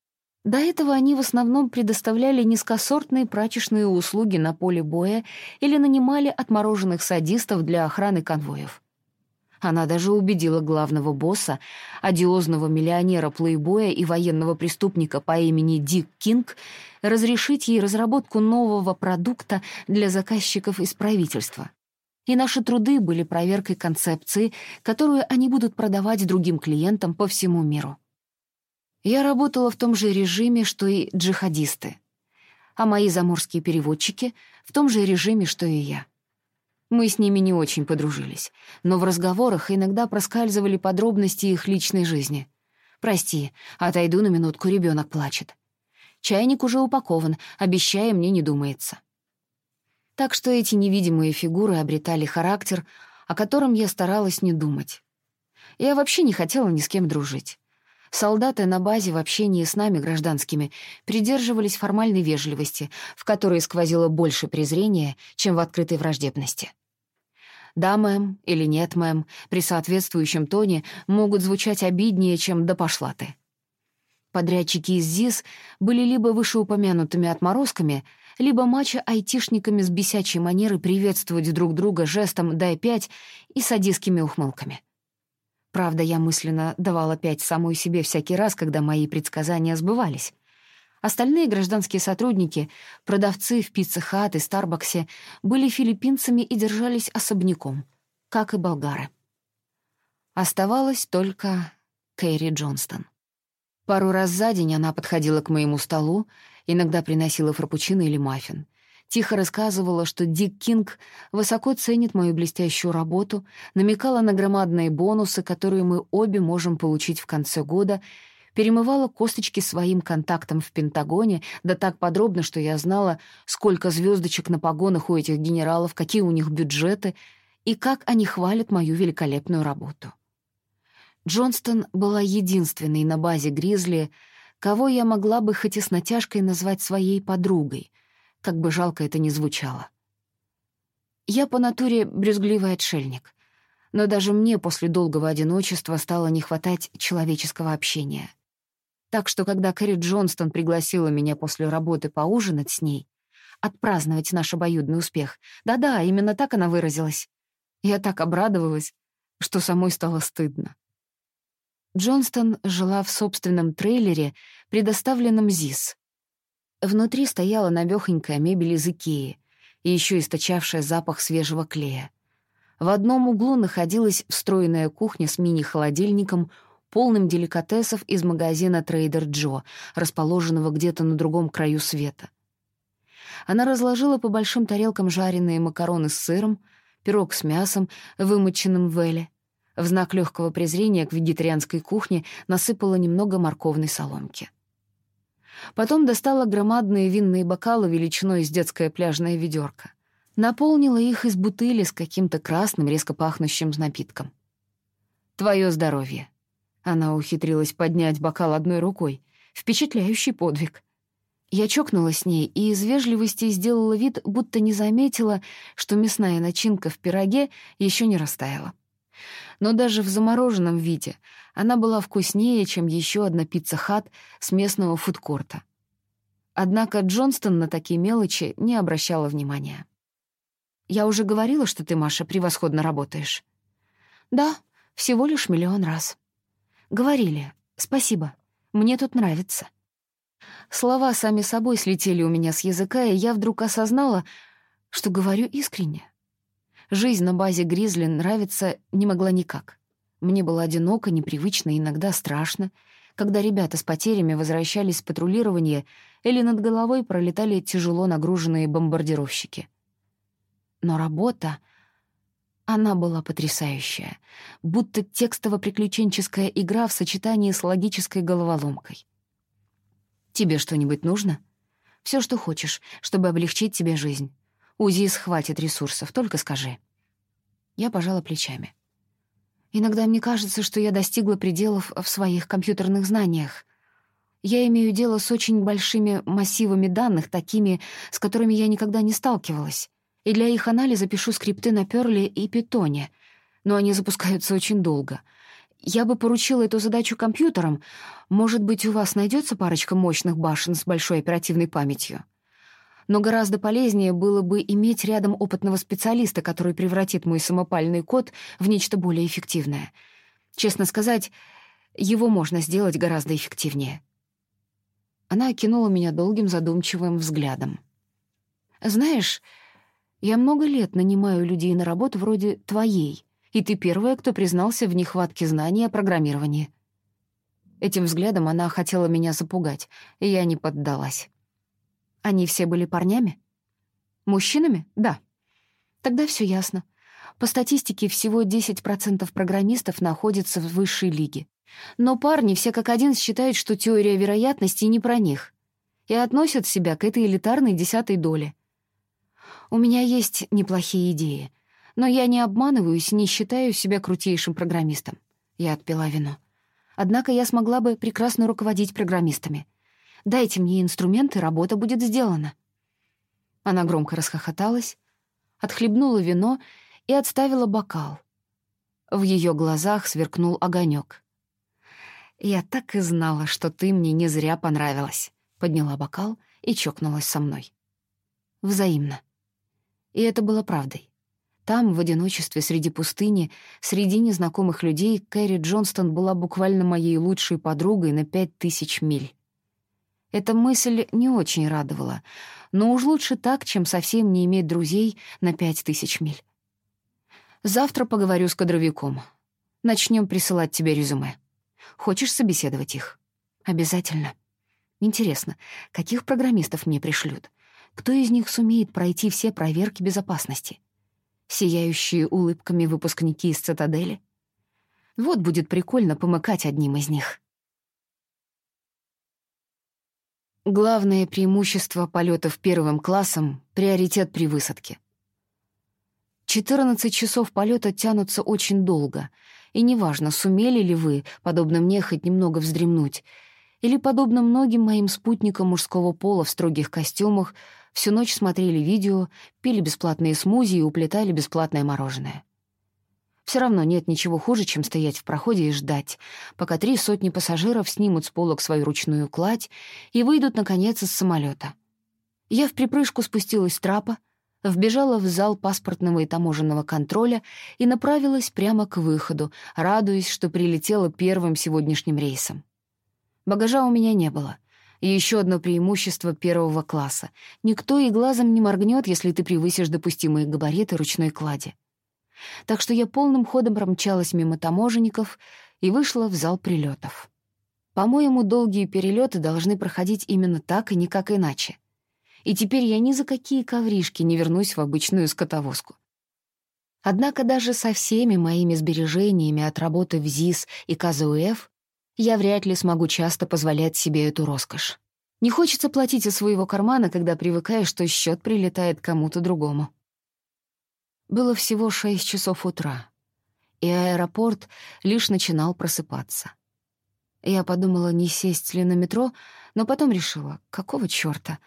До этого они в основном предоставляли низкосортные прачечные услуги на поле боя или нанимали отмороженных садистов для охраны конвоев. Она даже убедила главного босса, одиозного миллионера-плейбоя и военного преступника по имени Дик Кинг, разрешить ей разработку нового продукта для заказчиков из правительства. И наши труды были проверкой концепции, которую они будут продавать другим клиентам по всему миру. Я работала в том же режиме, что и джихадисты, а мои заморские переводчики — в том же режиме, что и я. Мы с ними не очень подружились, но в разговорах иногда проскальзывали подробности их личной жизни. «Прости, отойду на минутку, ребенок плачет». Чайник уже упакован, обещая, мне не думается. Так что эти невидимые фигуры обретали характер, о котором я старалась не думать. Я вообще не хотела ни с кем дружить. Солдаты на базе в общении с нами, гражданскими, придерживались формальной вежливости, в которой сквозило больше презрения, чем в открытой враждебности. «Да, мэм» или «нет, мэм» при соответствующем тоне могут звучать обиднее, чем «да пошла ты». Подрядчики из ЗИС были либо вышеупомянутыми отморозками, либо мачо-айтишниками с бесячей манерой приветствовать друг друга жестом «дай пять» и садистскими ухмылками. Правда, я мысленно давала пять самой себе всякий раз, когда мои предсказания сбывались. Остальные гражданские сотрудники, продавцы в пицце-хат и Старбаксе, были филиппинцами и держались особняком, как и болгары. Оставалась только Кэрри Джонстон. Пару раз за день она подходила к моему столу, иногда приносила фрапучино или маффин — Тихо рассказывала, что Дик Кинг высоко ценит мою блестящую работу, намекала на громадные бонусы, которые мы обе можем получить в конце года, перемывала косточки своим контактам в Пентагоне, да так подробно, что я знала, сколько звездочек на погонах у этих генералов, какие у них бюджеты и как они хвалят мою великолепную работу. Джонстон была единственной на базе «Гризли», кого я могла бы хоть и с натяжкой назвать своей подругой, как бы жалко это ни звучало. Я по натуре брюзгливый отшельник, но даже мне после долгого одиночества стало не хватать человеческого общения. Так что, когда Кэрри Джонстон пригласила меня после работы поужинать с ней, отпраздновать наш обоюдный успех, да-да, именно так она выразилась, я так обрадовалась, что самой стало стыдно. Джонстон жила в собственном трейлере, предоставленном ЗИС. Внутри стояла навёхонькая мебель из Икеи, и еще источавшая запах свежего клея. В одном углу находилась встроенная кухня с мини-холодильником, полным деликатесов из магазина «Трейдер Джо», расположенного где-то на другом краю света. Она разложила по большим тарелкам жареные макароны с сыром, пирог с мясом, вымоченным в эле, в знак легкого презрения к вегетарианской кухне насыпала немного морковной соломки. Потом достала громадные винные бокалы величиной с детское пляжное ведерко. Наполнила их из бутыли с каким-то красным, резко пахнущим напитком. «Твое здоровье!» Она ухитрилась поднять бокал одной рукой. Впечатляющий подвиг. Я чокнулась с ней и из вежливости сделала вид, будто не заметила, что мясная начинка в пироге еще не растаяла но даже в замороженном виде она была вкуснее, чем еще одна Pizza Hut с местного фудкорта. Однако Джонстон на такие мелочи не обращала внимания. «Я уже говорила, что ты, Маша, превосходно работаешь». «Да, всего лишь миллион раз». «Говорили. Спасибо. Мне тут нравится». Слова сами собой слетели у меня с языка, и я вдруг осознала, что говорю искренне. Жизнь на базе Гризли нравится не могла никак. Мне было одиноко, непривычно, иногда страшно, когда ребята с потерями возвращались с патрулирования или над головой пролетали тяжело нагруженные бомбардировщики. Но работа... Она была потрясающая, будто текстово-приключенческая игра в сочетании с логической головоломкой. «Тебе что-нибудь нужно?» Все, что хочешь, чтобы облегчить тебе жизнь. УЗИС хватит ресурсов, только скажи». Я пожала плечами. Иногда мне кажется, что я достигла пределов в своих компьютерных знаниях. Я имею дело с очень большими массивами данных, такими, с которыми я никогда не сталкивалась. И для их анализа пишу скрипты на Перле и Питоне, но они запускаются очень долго. Я бы поручила эту задачу компьютерам. Может быть, у вас найдется парочка мощных башен с большой оперативной памятью? Но гораздо полезнее было бы иметь рядом опытного специалиста, который превратит мой самопальный код в нечто более эффективное. Честно сказать, его можно сделать гораздо эффективнее. Она окинула меня долгим задумчивым взглядом. «Знаешь, я много лет нанимаю людей на работу вроде твоей, и ты первая, кто признался в нехватке знаний о программировании». Этим взглядом она хотела меня запугать, и я не поддалась. Они все были парнями? Мужчинами? Да. Тогда все ясно. По статистике, всего 10% программистов находятся в высшей лиге. Но парни все как один считают, что теория вероятности не про них, и относят себя к этой элитарной десятой доле. У меня есть неплохие идеи, но я не обманываюсь и не считаю себя крутейшим программистом. Я отпила вино. Однако я смогла бы прекрасно руководить программистами — Дайте мне инструмент, и работа будет сделана». Она громко расхохоталась, отхлебнула вино и отставила бокал. В ее глазах сверкнул огонек. «Я так и знала, что ты мне не зря понравилась», — подняла бокал и чокнулась со мной. Взаимно. И это было правдой. Там, в одиночестве среди пустыни, среди незнакомых людей, Кэрри Джонстон была буквально моей лучшей подругой на пять тысяч миль. Эта мысль не очень радовала, но уж лучше так, чем совсем не иметь друзей на пять тысяч миль. Завтра поговорю с кадровиком. Начнем присылать тебе резюме. Хочешь собеседовать их? Обязательно. Интересно, каких программистов мне пришлют? Кто из них сумеет пройти все проверки безопасности? Сияющие улыбками выпускники из цитадели? Вот будет прикольно помыкать одним из них. Главное преимущество полетов первым классом — приоритет при высадке. 14 часов полета тянутся очень долго, и неважно, сумели ли вы, подобно мне, хоть немного вздремнуть, или, подобно многим моим спутникам мужского пола в строгих костюмах, всю ночь смотрели видео, пили бесплатные смузи и уплетали бесплатное мороженое. Все равно нет ничего хуже, чем стоять в проходе и ждать, пока три сотни пассажиров снимут с полок свою ручную кладь и выйдут, наконец, из самолета. Я в припрыжку спустилась с трапа, вбежала в зал паспортного и таможенного контроля и направилась прямо к выходу, радуясь, что прилетела первым сегодняшним рейсом. Багажа у меня не было. И еще одно преимущество первого класса. Никто и глазом не моргнет, если ты превысишь допустимые габариты ручной клади. Так что я полным ходом промчалась мимо таможенников и вышла в зал прилетов. По-моему, долгие перелеты должны проходить именно так и никак иначе. И теперь я ни за какие ковришки не вернусь в обычную скотовозку. Однако даже со всеми моими сбережениями от работы в ЗИС и КЗУФ я вряд ли смогу часто позволять себе эту роскошь. Не хочется платить из своего кармана, когда привыкаешь, что счет прилетает кому-то другому. Было всего шесть часов утра, и аэропорт лишь начинал просыпаться. Я подумала, не сесть ли на метро, но потом решила, какого чёрта?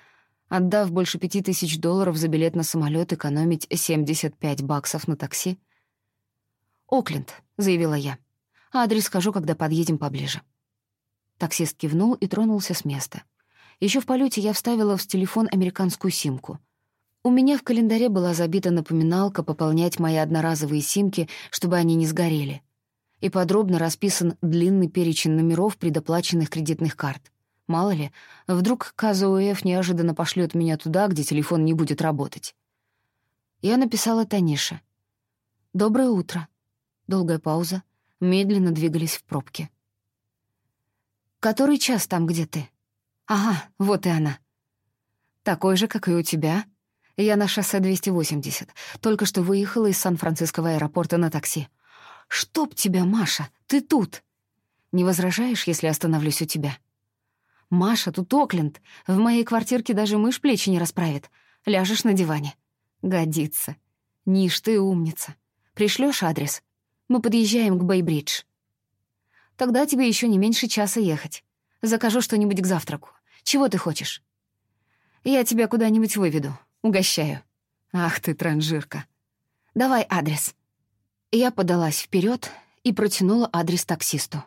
Отдав больше пяти тысяч долларов за билет на самолет, экономить 75 баксов на такси? «Окленд», — заявила я. «Адрес скажу, когда подъедем поближе». Таксист кивнул и тронулся с места. Еще в полете я вставила в телефон американскую симку — у меня в календаре была забита напоминалка пополнять мои одноразовые симки, чтобы они не сгорели. И подробно расписан длинный перечень номеров предоплаченных кредитных карт. Мало ли, вдруг КЗУФ неожиданно пошлет меня туда, где телефон не будет работать. Я написала Танише. «Доброе утро». Долгая пауза. Медленно двигались в пробке. «Который час там, где ты?» «Ага, вот и она». «Такой же, как и у тебя», я на шоссе 280. Только что выехала из Сан-Франциского аэропорта на такси. «Чтоб тебя, Маша, ты тут!» «Не возражаешь, если остановлюсь у тебя?» «Маша, тут Окленд. В моей квартирке даже мышь плечи не расправит. Ляжешь на диване». «Годится. Ниш, ты умница. Пришлёшь адрес? Мы подъезжаем к Бейбридж». «Тогда тебе еще не меньше часа ехать. Закажу что-нибудь к завтраку. Чего ты хочешь?» «Я тебя куда-нибудь выведу. Угощаю. Ах ты, транжирка. Давай адрес. Я подалась вперед и протянула адрес таксисту.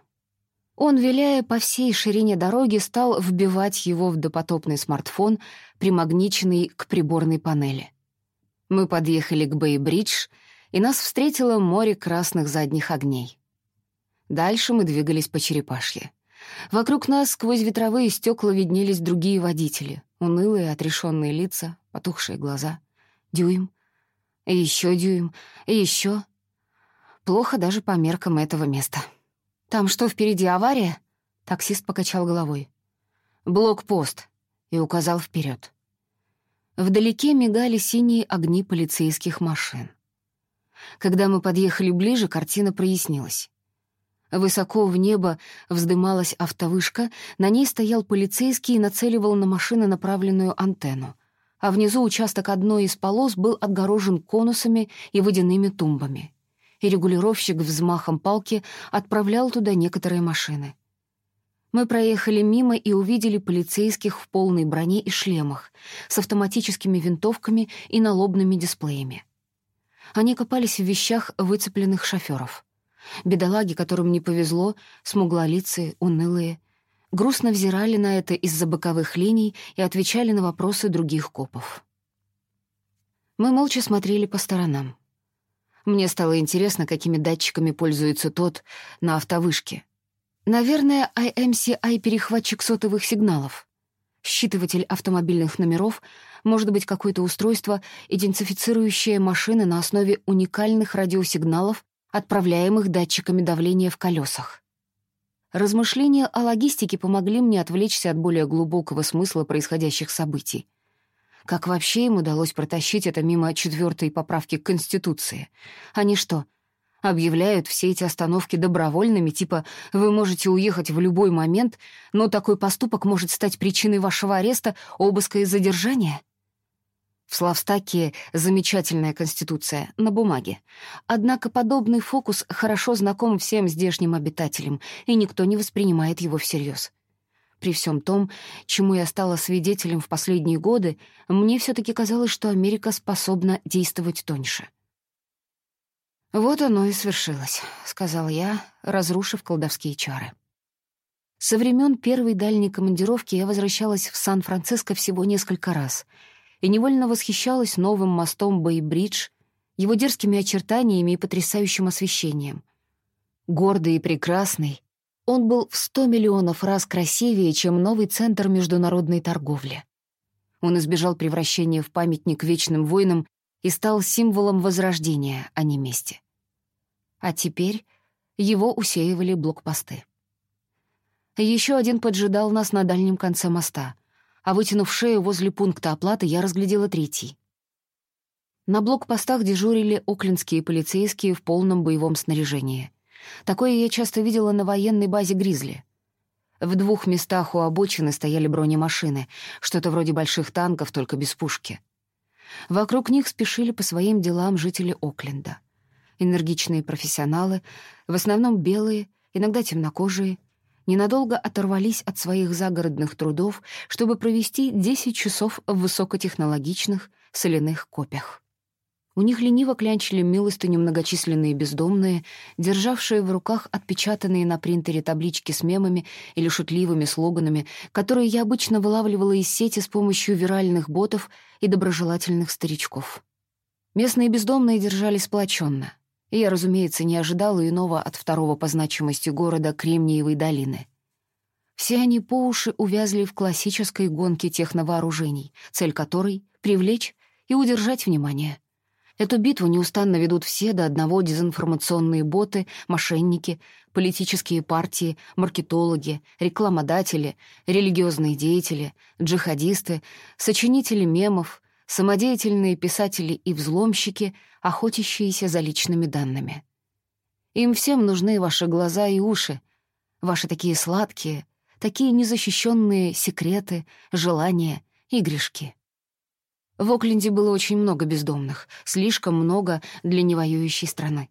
Он, виляя по всей ширине дороги, стал вбивать его в допотопный смартфон, примагниченный к приборной панели. Мы подъехали к Бэй-Бридж, и нас встретило море красных задних огней. Дальше мы двигались по черепашье. Вокруг нас сквозь ветровые стекла виднелись другие водители, унылые, отрешенные лица, потухшие глаза. Дюйм. И еще дюйм. И еще. Плохо даже по меркам этого места. «Там что, впереди авария?» Таксист покачал головой. «Блокпост», и указал вперед. Вдалеке мигали синие огни полицейских машин. Когда мы подъехали ближе, картина прояснилась. Высоко в небо вздымалась автовышка, на ней стоял полицейский и нацеливал на машины направленную антенну а внизу участок одной из полос был отгорожен конусами и водяными тумбами. И регулировщик взмахом палки отправлял туда некоторые машины. Мы проехали мимо и увидели полицейских в полной броне и шлемах, с автоматическими винтовками и налобными дисплеями. Они копались в вещах выцепленных шофёров. Бедолаги, которым не повезло, смуглолицые, унылые, грустно взирали на это из-за боковых линий и отвечали на вопросы других копов. Мы молча смотрели по сторонам. Мне стало интересно, какими датчиками пользуется тот на автовышке. Наверное, IMCI-перехватчик сотовых сигналов. Считыватель автомобильных номеров, может быть, какое-то устройство, идентифицирующее машины на основе уникальных радиосигналов, отправляемых датчиками давления в колесах. Размышления о логистике помогли мне отвлечься от более глубокого смысла происходящих событий. Как вообще им удалось протащить это мимо четвертой поправки к Конституции? Они что, Объявляют все эти остановки добровольными, типа «вы можете уехать в любой момент, но такой поступок может стать причиной вашего ареста, обыска и задержания». В Славстаке замечательная конституция, на бумаге. Однако подобный фокус хорошо знаком всем здешним обитателям, и никто не воспринимает его всерьез. При всем том, чему я стала свидетелем в последние годы, мне все таки казалось, что Америка способна действовать тоньше. «Вот оно и свершилось», — сказал я, разрушив колдовские чары. Со времен первой дальней командировки я возвращалась в Сан-Франциско всего несколько раз — и невольно восхищалась новым мостом Бэй-Бридж, его дерзкими очертаниями и потрясающим освещением. Гордый и прекрасный, он был в сто миллионов раз красивее, чем новый центр международной торговли. Он избежал превращения в памятник вечным войнам и стал символом возрождения, а не мести. А теперь его усеивали блокпосты. Еще один поджидал нас на дальнем конце моста — а вытянув шею возле пункта оплаты, я разглядела третий. На блокпостах дежурили оклендские полицейские в полном боевом снаряжении. Такое я часто видела на военной базе «Гризли». В двух местах у обочины стояли бронемашины, что-то вроде больших танков, только без пушки. Вокруг них спешили по своим делам жители Окленда. Энергичные профессионалы, в основном белые, иногда темнокожие — ненадолго оторвались от своих загородных трудов, чтобы провести 10 часов в высокотехнологичных соляных копях. У них лениво клянчили милостыню многочисленные бездомные, державшие в руках отпечатанные на принтере таблички с мемами или шутливыми слоганами, которые я обычно вылавливала из сети с помощью виральных ботов и доброжелательных старичков. Местные бездомные держались сплоченно — я, разумеется, не ожидала иного от второго по значимости города Кремниевой долины. Все они по уши увязли в классической гонке техновооружений, цель которой — привлечь и удержать внимание. Эту битву неустанно ведут все до одного дезинформационные боты, мошенники, политические партии, маркетологи, рекламодатели, религиозные деятели, джихадисты, сочинители мемов, самодеятельные писатели и взломщики, охотящиеся за личными данными. Им всем нужны ваши глаза и уши, ваши такие сладкие, такие незащищенные секреты, желания и грешки. В Окленде было очень много бездомных, слишком много для невоюющей страны.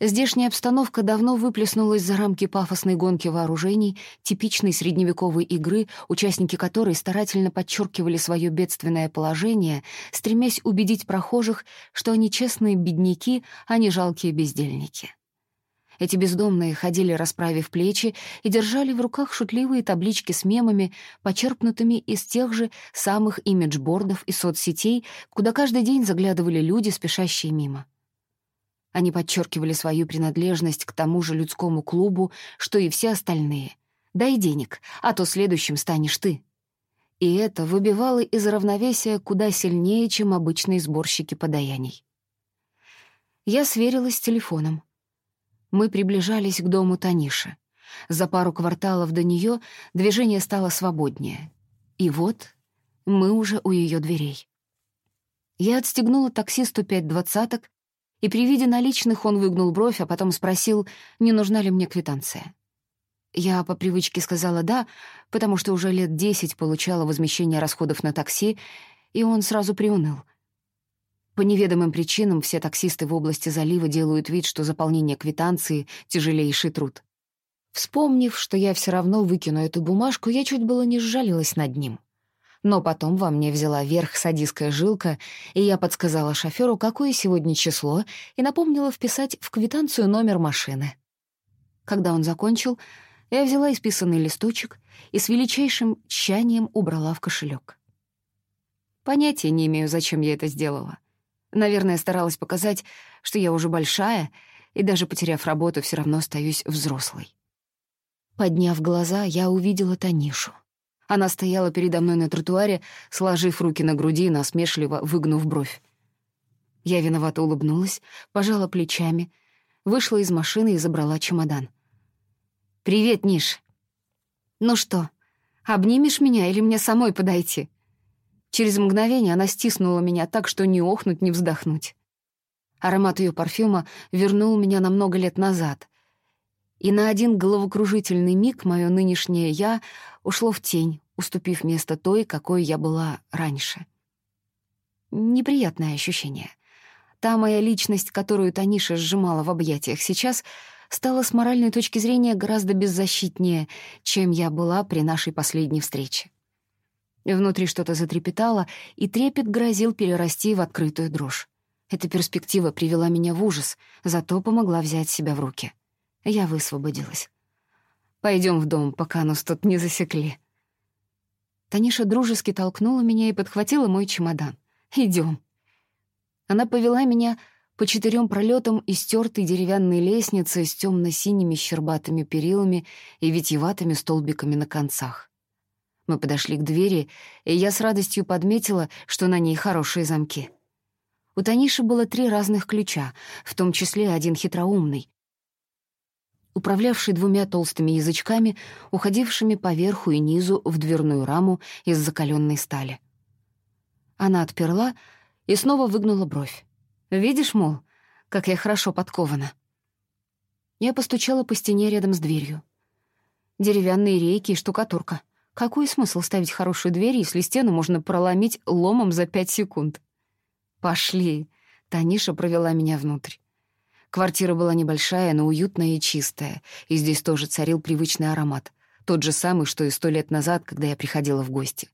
Здешняя обстановка давно выплеснулась за рамки пафосной гонки вооружений, типичной средневековой игры, участники которой старательно подчеркивали свое бедственное положение, стремясь убедить прохожих, что они честные бедняки, а не жалкие бездельники. Эти бездомные ходили, расправив плечи, и держали в руках шутливые таблички с мемами, почерпнутыми из тех же самых имиджбордов и соцсетей, куда каждый день заглядывали люди, спешащие мимо. Они подчеркивали свою принадлежность к тому же людскому клубу, что и все остальные. «Дай денег, а то следующим станешь ты». И это выбивало из равновесия куда сильнее, чем обычные сборщики подаяний. Я сверилась с телефоном. Мы приближались к дому Таниши. За пару кварталов до нее движение стало свободнее. И вот мы уже у ее дверей. Я отстегнула таксисту пять двадцаток и при виде наличных он выгнул бровь, а потом спросил, не нужна ли мне квитанция. Я по привычке сказала «да», потому что уже лет десять получала возмещение расходов на такси, и он сразу приуныл. По неведомым причинам все таксисты в области залива делают вид, что заполнение квитанции — тяжелейший труд. Вспомнив, что я все равно выкину эту бумажку, я чуть было не сжалилась над ним — но потом во мне взяла верх садистская жилка, и я подсказала шоферу, какое сегодня число, и напомнила вписать в квитанцию номер машины. Когда он закончил, я взяла исписанный листочек и с величайшим тщанием убрала в кошелек. Понятия не имею, зачем я это сделала. Наверное, старалась показать, что я уже большая, и даже потеряв работу, все равно остаюсь взрослой. Подняв глаза, я увидела Танишу. Она стояла передо мной на тротуаре, сложив руки на груди, насмешливо выгнув бровь. Я виновато улыбнулась, пожала плечами, вышла из машины и забрала чемодан. «Привет, Ниш!» «Ну что, обнимешь меня или мне самой подойти?» Через мгновение она стиснула меня так, что ни охнуть, ни вздохнуть. Аромат ее парфюма вернул меня на много лет назад. И на один головокружительный миг мое нынешнее «я» ушло в тень, уступив место той, какой я была раньше. Неприятное ощущение. Та моя личность, которую Таниша сжимала в объятиях сейчас, стала с моральной точки зрения гораздо беззащитнее, чем я была при нашей последней встрече. Внутри что-то затрепетало, и трепет грозил перерасти в открытую дрожь. Эта перспектива привела меня в ужас, зато помогла взять себя в руки. Я высвободилась. Пойдем в дом, пока нас тут не засекли». Таниша дружески толкнула меня и подхватила мой чемодан. Идем. Она повела меня по четырем пролетам и стертой деревянной лестнице с темно синими щербатыми перилами и витьеватыми столбиками на концах. Мы подошли к двери, и я с радостью подметила, что на ней хорошие замки. У Таниши было три разных ключа, в том числе один хитроумный, управлявший двумя толстыми язычками, уходившими по верху и низу в дверную раму из закаленной стали. Она отперла и снова выгнула бровь. «Видишь, мол, как я хорошо подкована?» Я постучала по стене рядом с дверью. Деревянные рейки и штукатурка. Какой смысл ставить хорошую дверь, если стену можно проломить ломом за пять секунд? «Пошли!» — Таниша провела меня внутрь. Квартира была небольшая, но уютная и чистая, и здесь тоже царил привычный аромат, тот же самый, что и сто лет назад, когда я приходила в гости.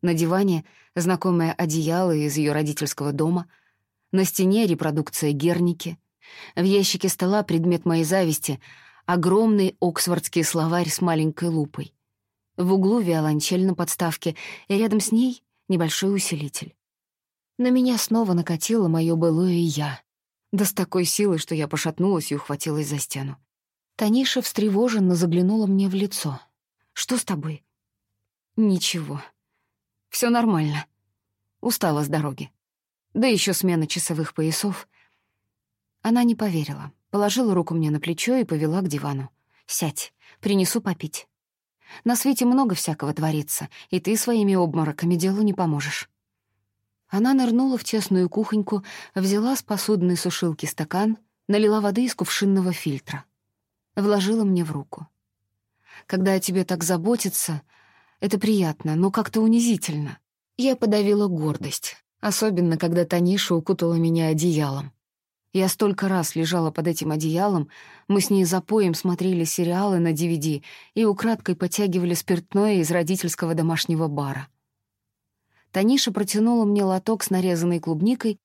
На диване знакомое одеяло из ее родительского дома, на стене репродукция Герники, в ящике стола предмет моей зависти — огромный оксфордский словарь с маленькой лупой. В углу виолончель на подставке, и рядом с ней небольшой усилитель. На меня снова накатило мое былое «я», да с такой силой, что я пошатнулась и ухватилась за стену. Таниша встревоженно заглянула мне в лицо. «Что с тобой?» «Ничего. Все нормально. Устала с дороги. Да еще смена часовых поясов». Она не поверила, положила руку мне на плечо и повела к дивану. «Сядь, принесу попить. На свете много всякого творится, и ты своими обмороками делу не поможешь». Она нырнула в тесную кухоньку, взяла с посудной сушилки стакан, налила воды из кувшинного фильтра. Вложила мне в руку. Когда о тебе так заботятся, это приятно, но как-то унизительно. Я подавила гордость, особенно когда Таниша укутала меня одеялом. Я столько раз лежала под этим одеялом, мы с ней за поем смотрели сериалы на DVD и украдкой подтягивали спиртное из родительского домашнего бара. Таниша протянула мне лоток с нарезанной клубникой,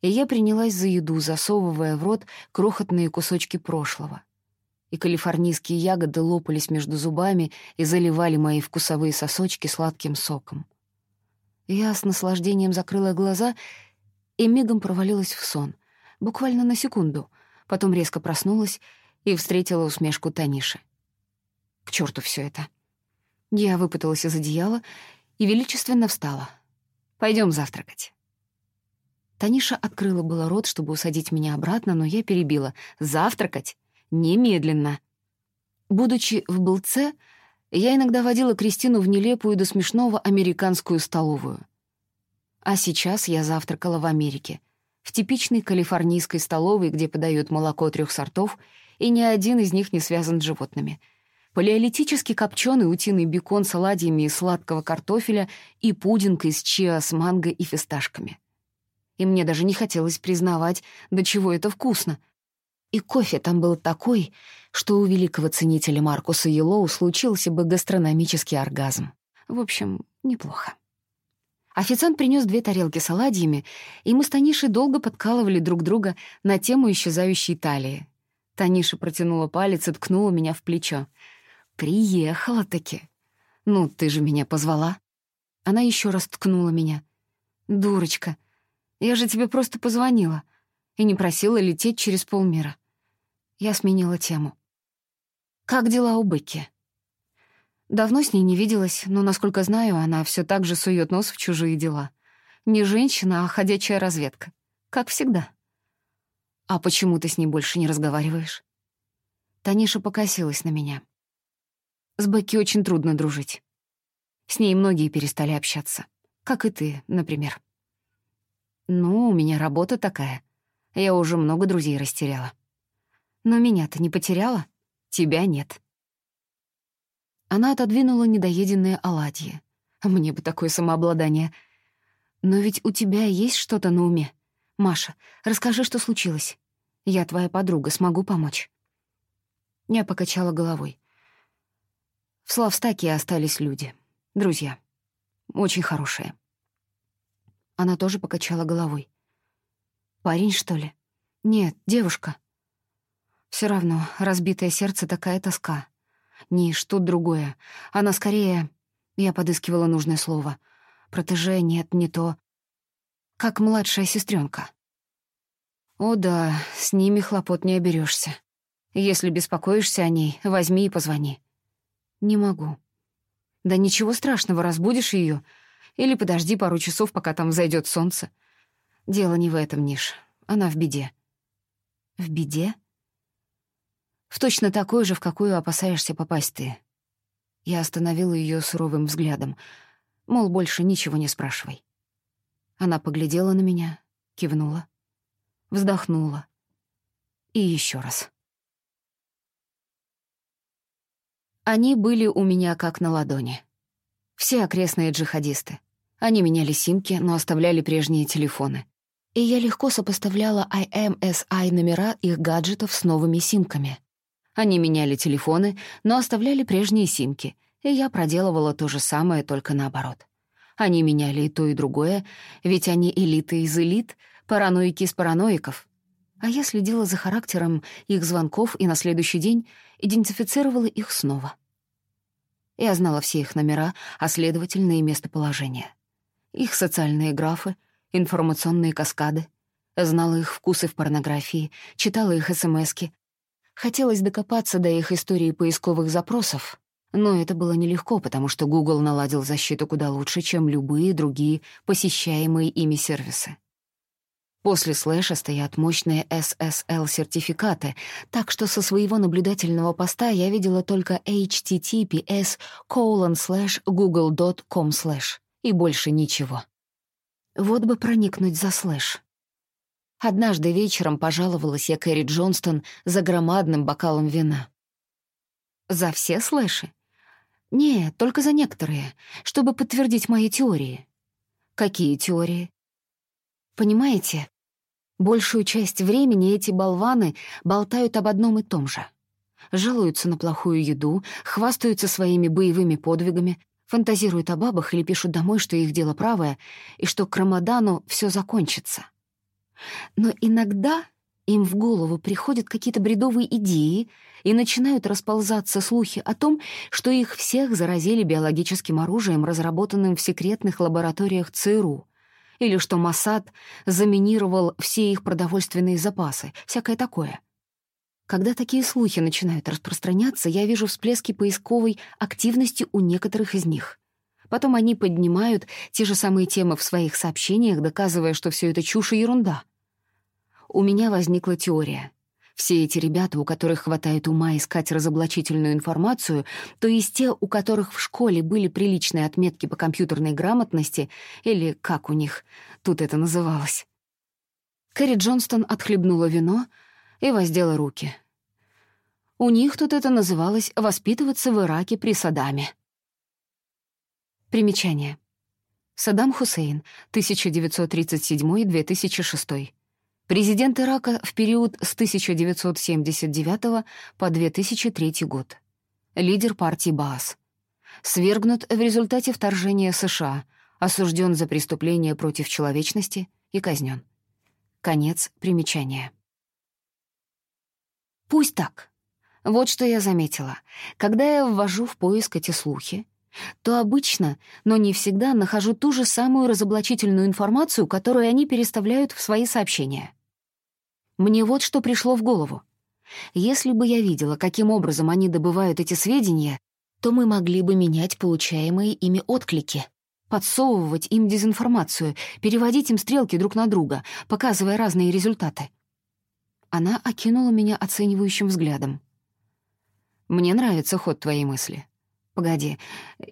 и я принялась за еду, засовывая в рот крохотные кусочки прошлого. И калифорнийские ягоды лопались между зубами и заливали мои вкусовые сосочки сладким соком. Я с наслаждением закрыла глаза и мигом провалилась в сон, буквально на секунду, потом резко проснулась и встретила усмешку Таниши. К черту все это. Я выпуталась из одеяла и величественно встала. Пойдем завтракать». Таниша открыла было рот, чтобы усадить меня обратно, но я перебила. «Завтракать? Немедленно!» Будучи в Былце, я иногда водила Кристину в нелепую до смешного американскую столовую. А сейчас я завтракала в Америке, в типичной калифорнийской столовой, где подают молоко трех сортов, и ни один из них не связан с животными — палеолитический копченый утиный бекон с оладьями из сладкого картофеля и пудинг из чиа с манго и фисташками. И мне даже не хотелось признавать, до чего это вкусно. И кофе там был такой, что у великого ценителя Маркуса Елоу случился бы гастрономический оргазм. В общем, неплохо. Официант принес две тарелки с оладьями, и мы с Танишей долго подкалывали друг друга на тему исчезающей талии. Таниша протянула палец и ткнула меня в плечо — «Приехала-таки. Ну, ты же меня позвала». Она еще раз ткнула меня. «Дурочка, я же тебе просто позвонила и не просила лететь через полмира». Я сменила тему. «Как дела у Бекки?» Давно с ней не виделась, но, насколько знаю, она все так же сует нос в чужие дела. Не женщина, а ходячая разведка. Как всегда. «А почему ты с ней больше не разговариваешь?» Таниша покосилась на меня. С Бекки очень трудно дружить. С ней многие перестали общаться. Как и ты, например. «Ну, у меня работа такая», — Я уже много друзей растеряла. Но меня ты не потеряла? Тебя нет. Она отодвинула недоеденные оладьи. Мне бы такое самообладание. Но ведь у тебя есть что-то на уме. Маша, расскажи, что случилось. Я твоя подруга, смогу помочь. Я покачала головой. В Славстаке остались люди. Друзья. Очень хорошие. Она тоже покачала головой. Парень, что ли? Нет, девушка. Все равно, разбитое сердце такая тоска. Не тут другое. Она скорее... Я подыскивала нужное слово. Протеже нет, не то. Как младшая сестренка. О да, с ними хлопот не оберешься. Если беспокоишься о ней, возьми и позвони. Не могу. Да ничего страшного, разбудишь ее, Или подожди пару часов, пока там взойдет солнце. Дело не в этом, Ниш. Она в беде. В беде? В точно такой же, в какую опасаешься попасть ты. Я остановила ее суровым взглядом. Мол, больше ничего не спрашивай. Она поглядела на меня, кивнула, вздохнула. И еще раз. Они были у меня как на ладони. Все окрестные джихадисты. Они меняли симки, но оставляли прежние телефоны. И я легко сопоставляла IMSI номера их гаджетов с новыми симками. Они меняли телефоны, но оставляли прежние симки, и я проделывала то же самое, только наоборот. Они меняли и то, и другое, ведь они элиты из элит, параноики из параноиков. А я следила за характером их звонков и на следующий день идентифицировала их снова. Я знала все их номера, а следовательно и местоположение. Их социальные графы, информационные каскады. Знала их вкусы в порнографии, читала их смски. Хотелось докопаться до их истории поисковых запросов, но это было нелегко, потому что Google наладил защиту куда лучше, чем любые другие посещаемые ими сервисы. После слэша стоят мощные SSL-сертификаты, так что со своего наблюдательного поста я видела только https colon slash google.com slash и больше ничего. Вот бы проникнуть за слэш. Однажды вечером пожаловалась я Кэрри Джонстон за громадным бокалом вина. За все слэши? Нет, только за некоторые, чтобы подтвердить мои теории. Какие теории? Понимаете, Большую часть времени эти болваны болтают об одном и том же. Жалуются на плохую еду, хвастаются своими боевыми подвигами, фантазируют о бабах или пишут домой, что их дело правое, и что к Рамадану все закончится. Но иногда им в голову приходят какие-то бредовые идеи и начинают расползаться слухи о том, что их всех заразили биологическим оружием, разработанным в секретных лабораториях ЦРУ — или что Масад заминировал все их продовольственные запасы, всякое такое. Когда такие слухи начинают распространяться, я вижу всплески поисковой активности у некоторых из них. Потом они поднимают те же самые темы в своих сообщениях, доказывая, что все это чушь и ерунда. У меня возникла теория. Все эти ребята, у которых хватает ума искать разоблачительную информацию, то есть те, у которых в школе были приличные отметки по компьютерной грамотности, или как у них тут это называлось. Кэрри Джонстон отхлебнула вино и воздела руки. У них тут это называлось «воспитываться в Ираке при Саддаме». Примечание. Саддам Хусейн, 1937-2006. Президент Ирака в период с 1979 по 2003 год. Лидер партии Баас. Свергнут в результате вторжения США, осужден за преступление против человечности и казнен. Конец примечания. Пусть так. Вот что я заметила. Когда я ввожу в поиск эти слухи, то обычно, но не всегда, нахожу ту же самую разоблачительную информацию, которую они переставляют в свои сообщения. Мне вот что пришло в голову. Если бы я видела, каким образом они добывают эти сведения, то мы могли бы менять получаемые ими отклики, подсовывать им дезинформацию, переводить им стрелки друг на друга, показывая разные результаты. Она окинула меня оценивающим взглядом. «Мне нравится ход твоей мысли. Погоди,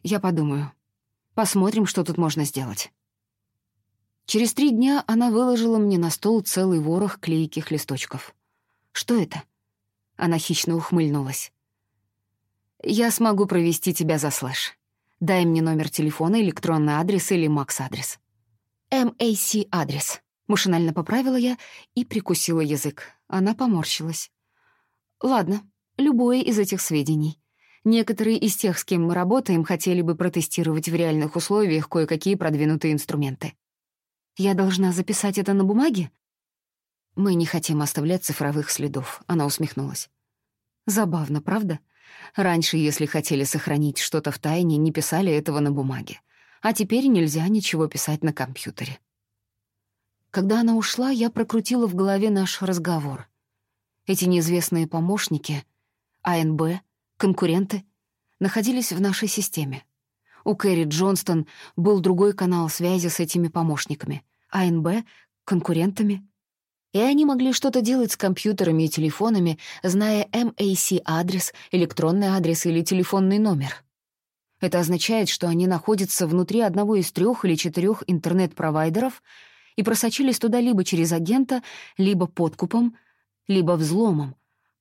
я подумаю. Посмотрим, что тут можно сделать». Через три дня она выложила мне на стол целый ворох клейких листочков. «Что это?» Она хищно ухмыльнулась. «Я смогу провести тебя за слэш. Дай мне номер телефона, электронный адрес или макс-адрес». «MAC-адрес», — машинально поправила я и прикусила язык. Она поморщилась. «Ладно, любое из этих сведений. Некоторые из тех, с кем мы работаем, хотели бы протестировать в реальных условиях кое-какие продвинутые инструменты. Я должна записать это на бумаге? Мы не хотим оставлять цифровых следов, она усмехнулась. Забавно, правда? Раньше, если хотели сохранить что-то в тайне, не писали этого на бумаге. А теперь нельзя ничего писать на компьютере. Когда она ушла, я прокрутила в голове наш разговор. Эти неизвестные помощники, АНБ, конкуренты, находились в нашей системе. У Кэрри Джонстон был другой канал связи с этими помощниками, АНБ — конкурентами. И они могли что-то делать с компьютерами и телефонами, зная MAC-адрес, электронный адрес или телефонный номер. Это означает, что они находятся внутри одного из трех или четырех интернет-провайдеров и просочились туда либо через агента, либо подкупом, либо взломом,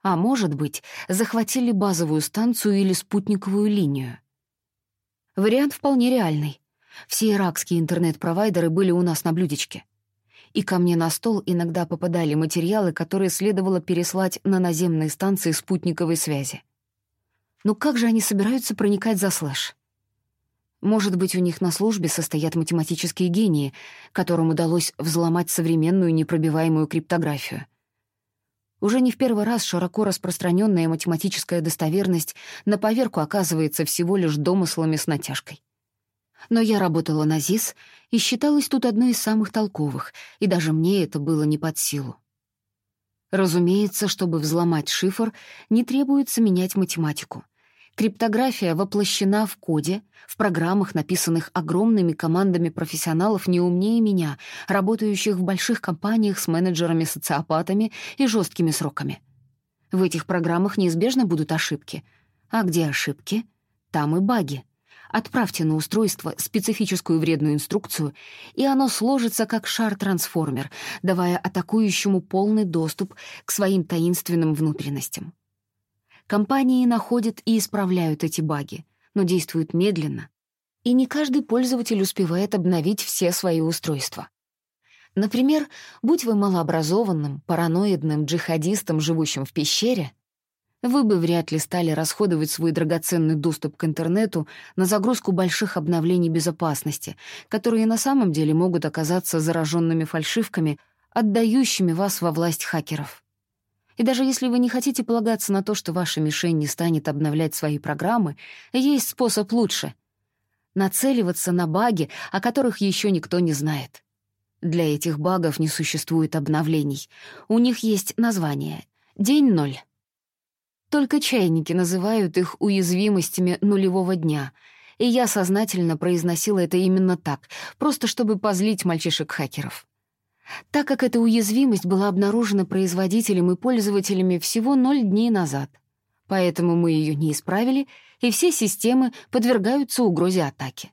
а может быть, захватили базовую станцию или спутниковую линию. Вариант вполне реальный. Все иракские интернет-провайдеры были у нас на блюдечке. И ко мне на стол иногда попадали материалы, которые следовало переслать на наземные станции спутниковой связи. Но как же они собираются проникать за слэш? Может быть, у них на службе состоят математические гении, которым удалось взломать современную непробиваемую криптографию. Уже не в первый раз широко распространенная математическая достоверность на поверку оказывается всего лишь домыслами с натяжкой. Но я работала на ЗИС и считалась тут одной из самых толковых, и даже мне это было не под силу. Разумеется, чтобы взломать шифр, не требуется менять математику. Криптография воплощена в коде, в программах, написанных огромными командами профессионалов не умнее меня, работающих в больших компаниях с менеджерами-социопатами и жесткими сроками. В этих программах неизбежно будут ошибки. А где ошибки, там и баги. Отправьте на устройство специфическую вредную инструкцию, и оно сложится как шар-трансформер, давая атакующему полный доступ к своим таинственным внутренностям. Компании находят и исправляют эти баги, но действуют медленно, и не каждый пользователь успевает обновить все свои устройства. Например, будь вы малообразованным, параноидным джихадистом, живущим в пещере, вы бы вряд ли стали расходовать свой драгоценный доступ к интернету на загрузку больших обновлений безопасности, которые на самом деле могут оказаться зараженными фальшивками, отдающими вас во власть хакеров. И даже если вы не хотите полагаться на то, что ваша мишень не станет обновлять свои программы, есть способ лучше — нацеливаться на баги, о которых еще никто не знает. Для этих багов не существует обновлений. У них есть название — «День ноль». Только чайники называют их уязвимостями нулевого дня, и я сознательно произносила это именно так, просто чтобы позлить мальчишек-хакеров так как эта уязвимость была обнаружена производителем и пользователями всего 0 дней назад. Поэтому мы ее не исправили, и все системы подвергаются угрозе атаки.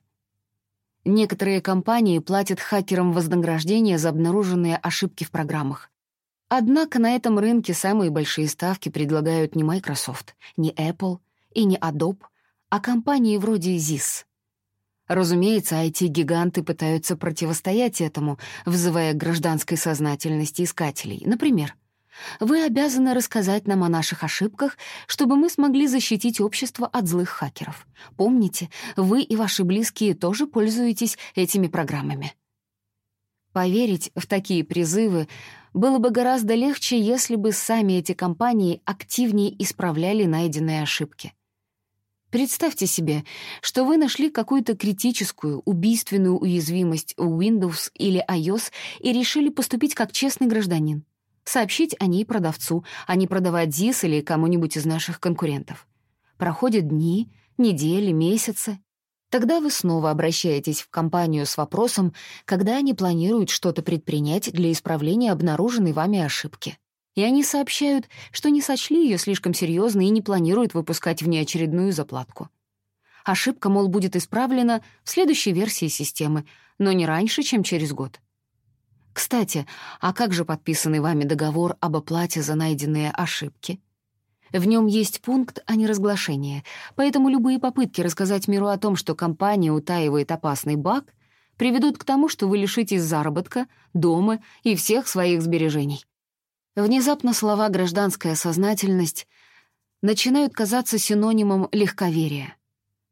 Некоторые компании платят хакерам вознаграждение за обнаруженные ошибки в программах. Однако на этом рынке самые большие ставки предлагают не Microsoft, не Apple и не Adobe, а компании вроде ZIS — Разумеется, IT-гиганты пытаются противостоять этому, вызывая гражданской сознательности искателей. Например, вы обязаны рассказать нам о наших ошибках, чтобы мы смогли защитить общество от злых хакеров. Помните, вы и ваши близкие тоже пользуетесь этими программами. Поверить в такие призывы было бы гораздо легче, если бы сами эти компании активнее исправляли найденные ошибки. Представьте себе, что вы нашли какую-то критическую, убийственную уязвимость у Windows или iOS и решили поступить как честный гражданин. Сообщить о ней продавцу, а не продавать ZIS или кому-нибудь из наших конкурентов. Проходят дни, недели, месяцы. Тогда вы снова обращаетесь в компанию с вопросом, когда они планируют что-то предпринять для исправления обнаруженной вами ошибки и они сообщают, что не сочли ее слишком серьезно и не планируют выпускать внеочередную заплатку. Ошибка, мол, будет исправлена в следующей версии системы, но не раньше, чем через год. Кстати, а как же подписанный вами договор об оплате за найденные ошибки? В нем есть пункт о неразглашении, поэтому любые попытки рассказать миру о том, что компания утаивает опасный баг, приведут к тому, что вы лишитесь заработка, дома и всех своих сбережений. Внезапно слова «гражданская сознательность» начинают казаться синонимом легковерия.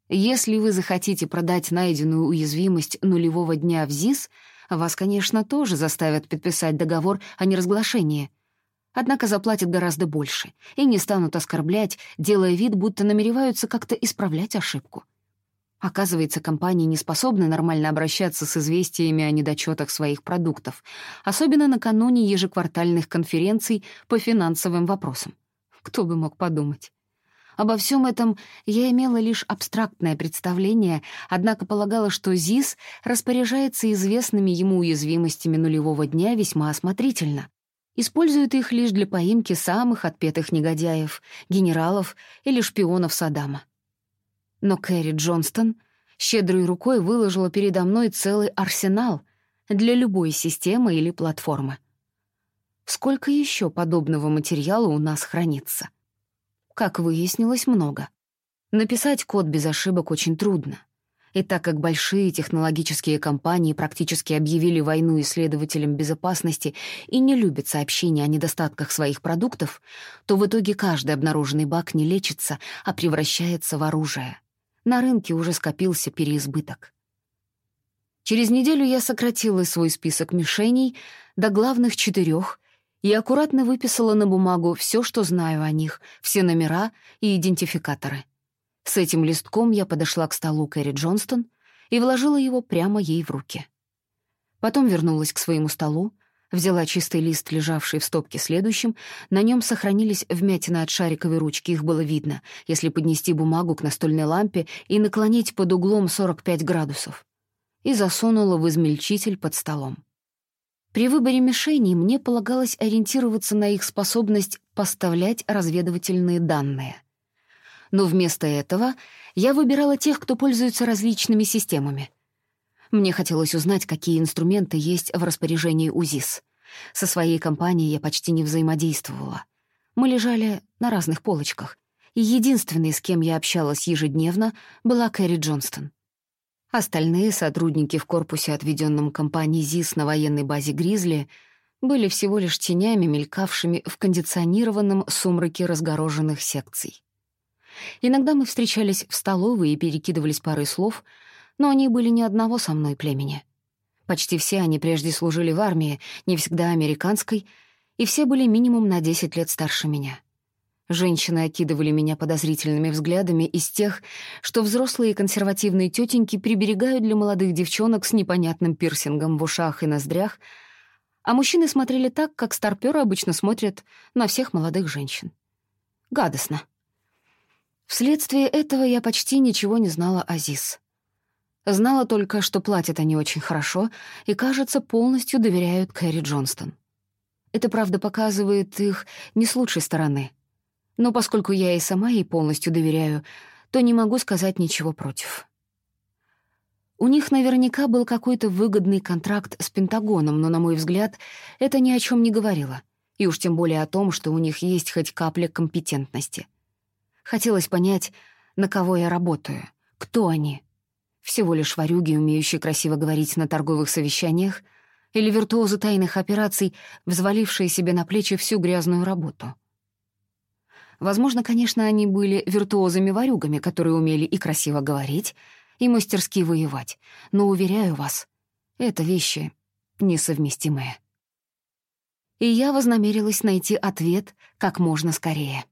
Если вы захотите продать найденную уязвимость нулевого дня в ЗИС, вас, конечно, тоже заставят подписать договор о неразглашении. Однако заплатят гораздо больше и не станут оскорблять, делая вид, будто намереваются как-то исправлять ошибку. Оказывается, компании не способны нормально обращаться с известиями о недочетах своих продуктов, особенно накануне ежеквартальных конференций по финансовым вопросам. Кто бы мог подумать? Обо всем этом я имела лишь абстрактное представление, однако полагала, что ЗИС распоряжается известными ему уязвимостями нулевого дня весьма осмотрительно. Использует их лишь для поимки самых отпетых негодяев, генералов или шпионов Саддама. Но Кэрри Джонстон щедрой рукой выложила передо мной целый арсенал для любой системы или платформы. Сколько еще подобного материала у нас хранится? Как выяснилось, много. Написать код без ошибок очень трудно. И так как большие технологические компании практически объявили войну исследователям безопасности и не любят сообщения о недостатках своих продуктов, то в итоге каждый обнаруженный баг не лечится, а превращается в оружие. На рынке уже скопился переизбыток. Через неделю я сократила свой список мишеней до главных четырех и аккуратно выписала на бумагу все, что знаю о них, все номера и идентификаторы. С этим листком я подошла к столу Кэрри Джонстон и вложила его прямо ей в руки. Потом вернулась к своему столу, взяла чистый лист, лежавший в стопке следующим, на нем сохранились вмятины от шариковой ручки, их было видно, если поднести бумагу к настольной лампе и наклонить под углом 45 градусов, и засунула в измельчитель под столом. При выборе мишеней мне полагалось ориентироваться на их способность поставлять разведывательные данные. Но вместо этого я выбирала тех, кто пользуется различными системами. Мне хотелось узнать, какие инструменты есть в распоряжении УЗИС. Со своей компанией я почти не взаимодействовала. Мы лежали на разных полочках, и единственной, с кем я общалась ежедневно, была Кэрри Джонстон. Остальные сотрудники в корпусе, отведенном компанией ЗИС на военной базе «Гризли», были всего лишь тенями, мелькавшими в кондиционированном сумраке разгороженных секций. Иногда мы встречались в столовой и перекидывались парой слов, но они были ни одного со мной племени. Почти все они прежде служили в армии, не всегда американской, и все были минимум на 10 лет старше меня. Женщины окидывали меня подозрительными взглядами из тех, что взрослые консервативные тетеньки приберегают для молодых девчонок с непонятным пирсингом в ушах и ноздрях, а мужчины смотрели так, как старпёры обычно смотрят на всех молодых женщин. Гадостно. Вследствие этого я почти ничего не знала о ЗИС. Знала только, что платят они очень хорошо и, кажется, полностью доверяют Кэрри Джонстон. Это, правда, показывает их не с лучшей стороны — но поскольку я и сама ей полностью доверяю, то не могу сказать ничего против. У них наверняка был какой-то выгодный контракт с Пентагоном, но, на мой взгляд, это ни о чем не говорило, и уж тем более о том, что у них есть хоть капля компетентности. Хотелось понять, на кого я работаю, кто они. Всего лишь ворюги, умеющие красиво говорить на торговых совещаниях, или виртуозы тайных операций, взвалившие себе на плечи всю грязную работу — Возможно, конечно, они были виртуозами-ворюгами, которые умели и красиво говорить, и мастерски воевать. Но, уверяю вас, это вещи несовместимые. И я вознамерилась найти ответ как можно скорее.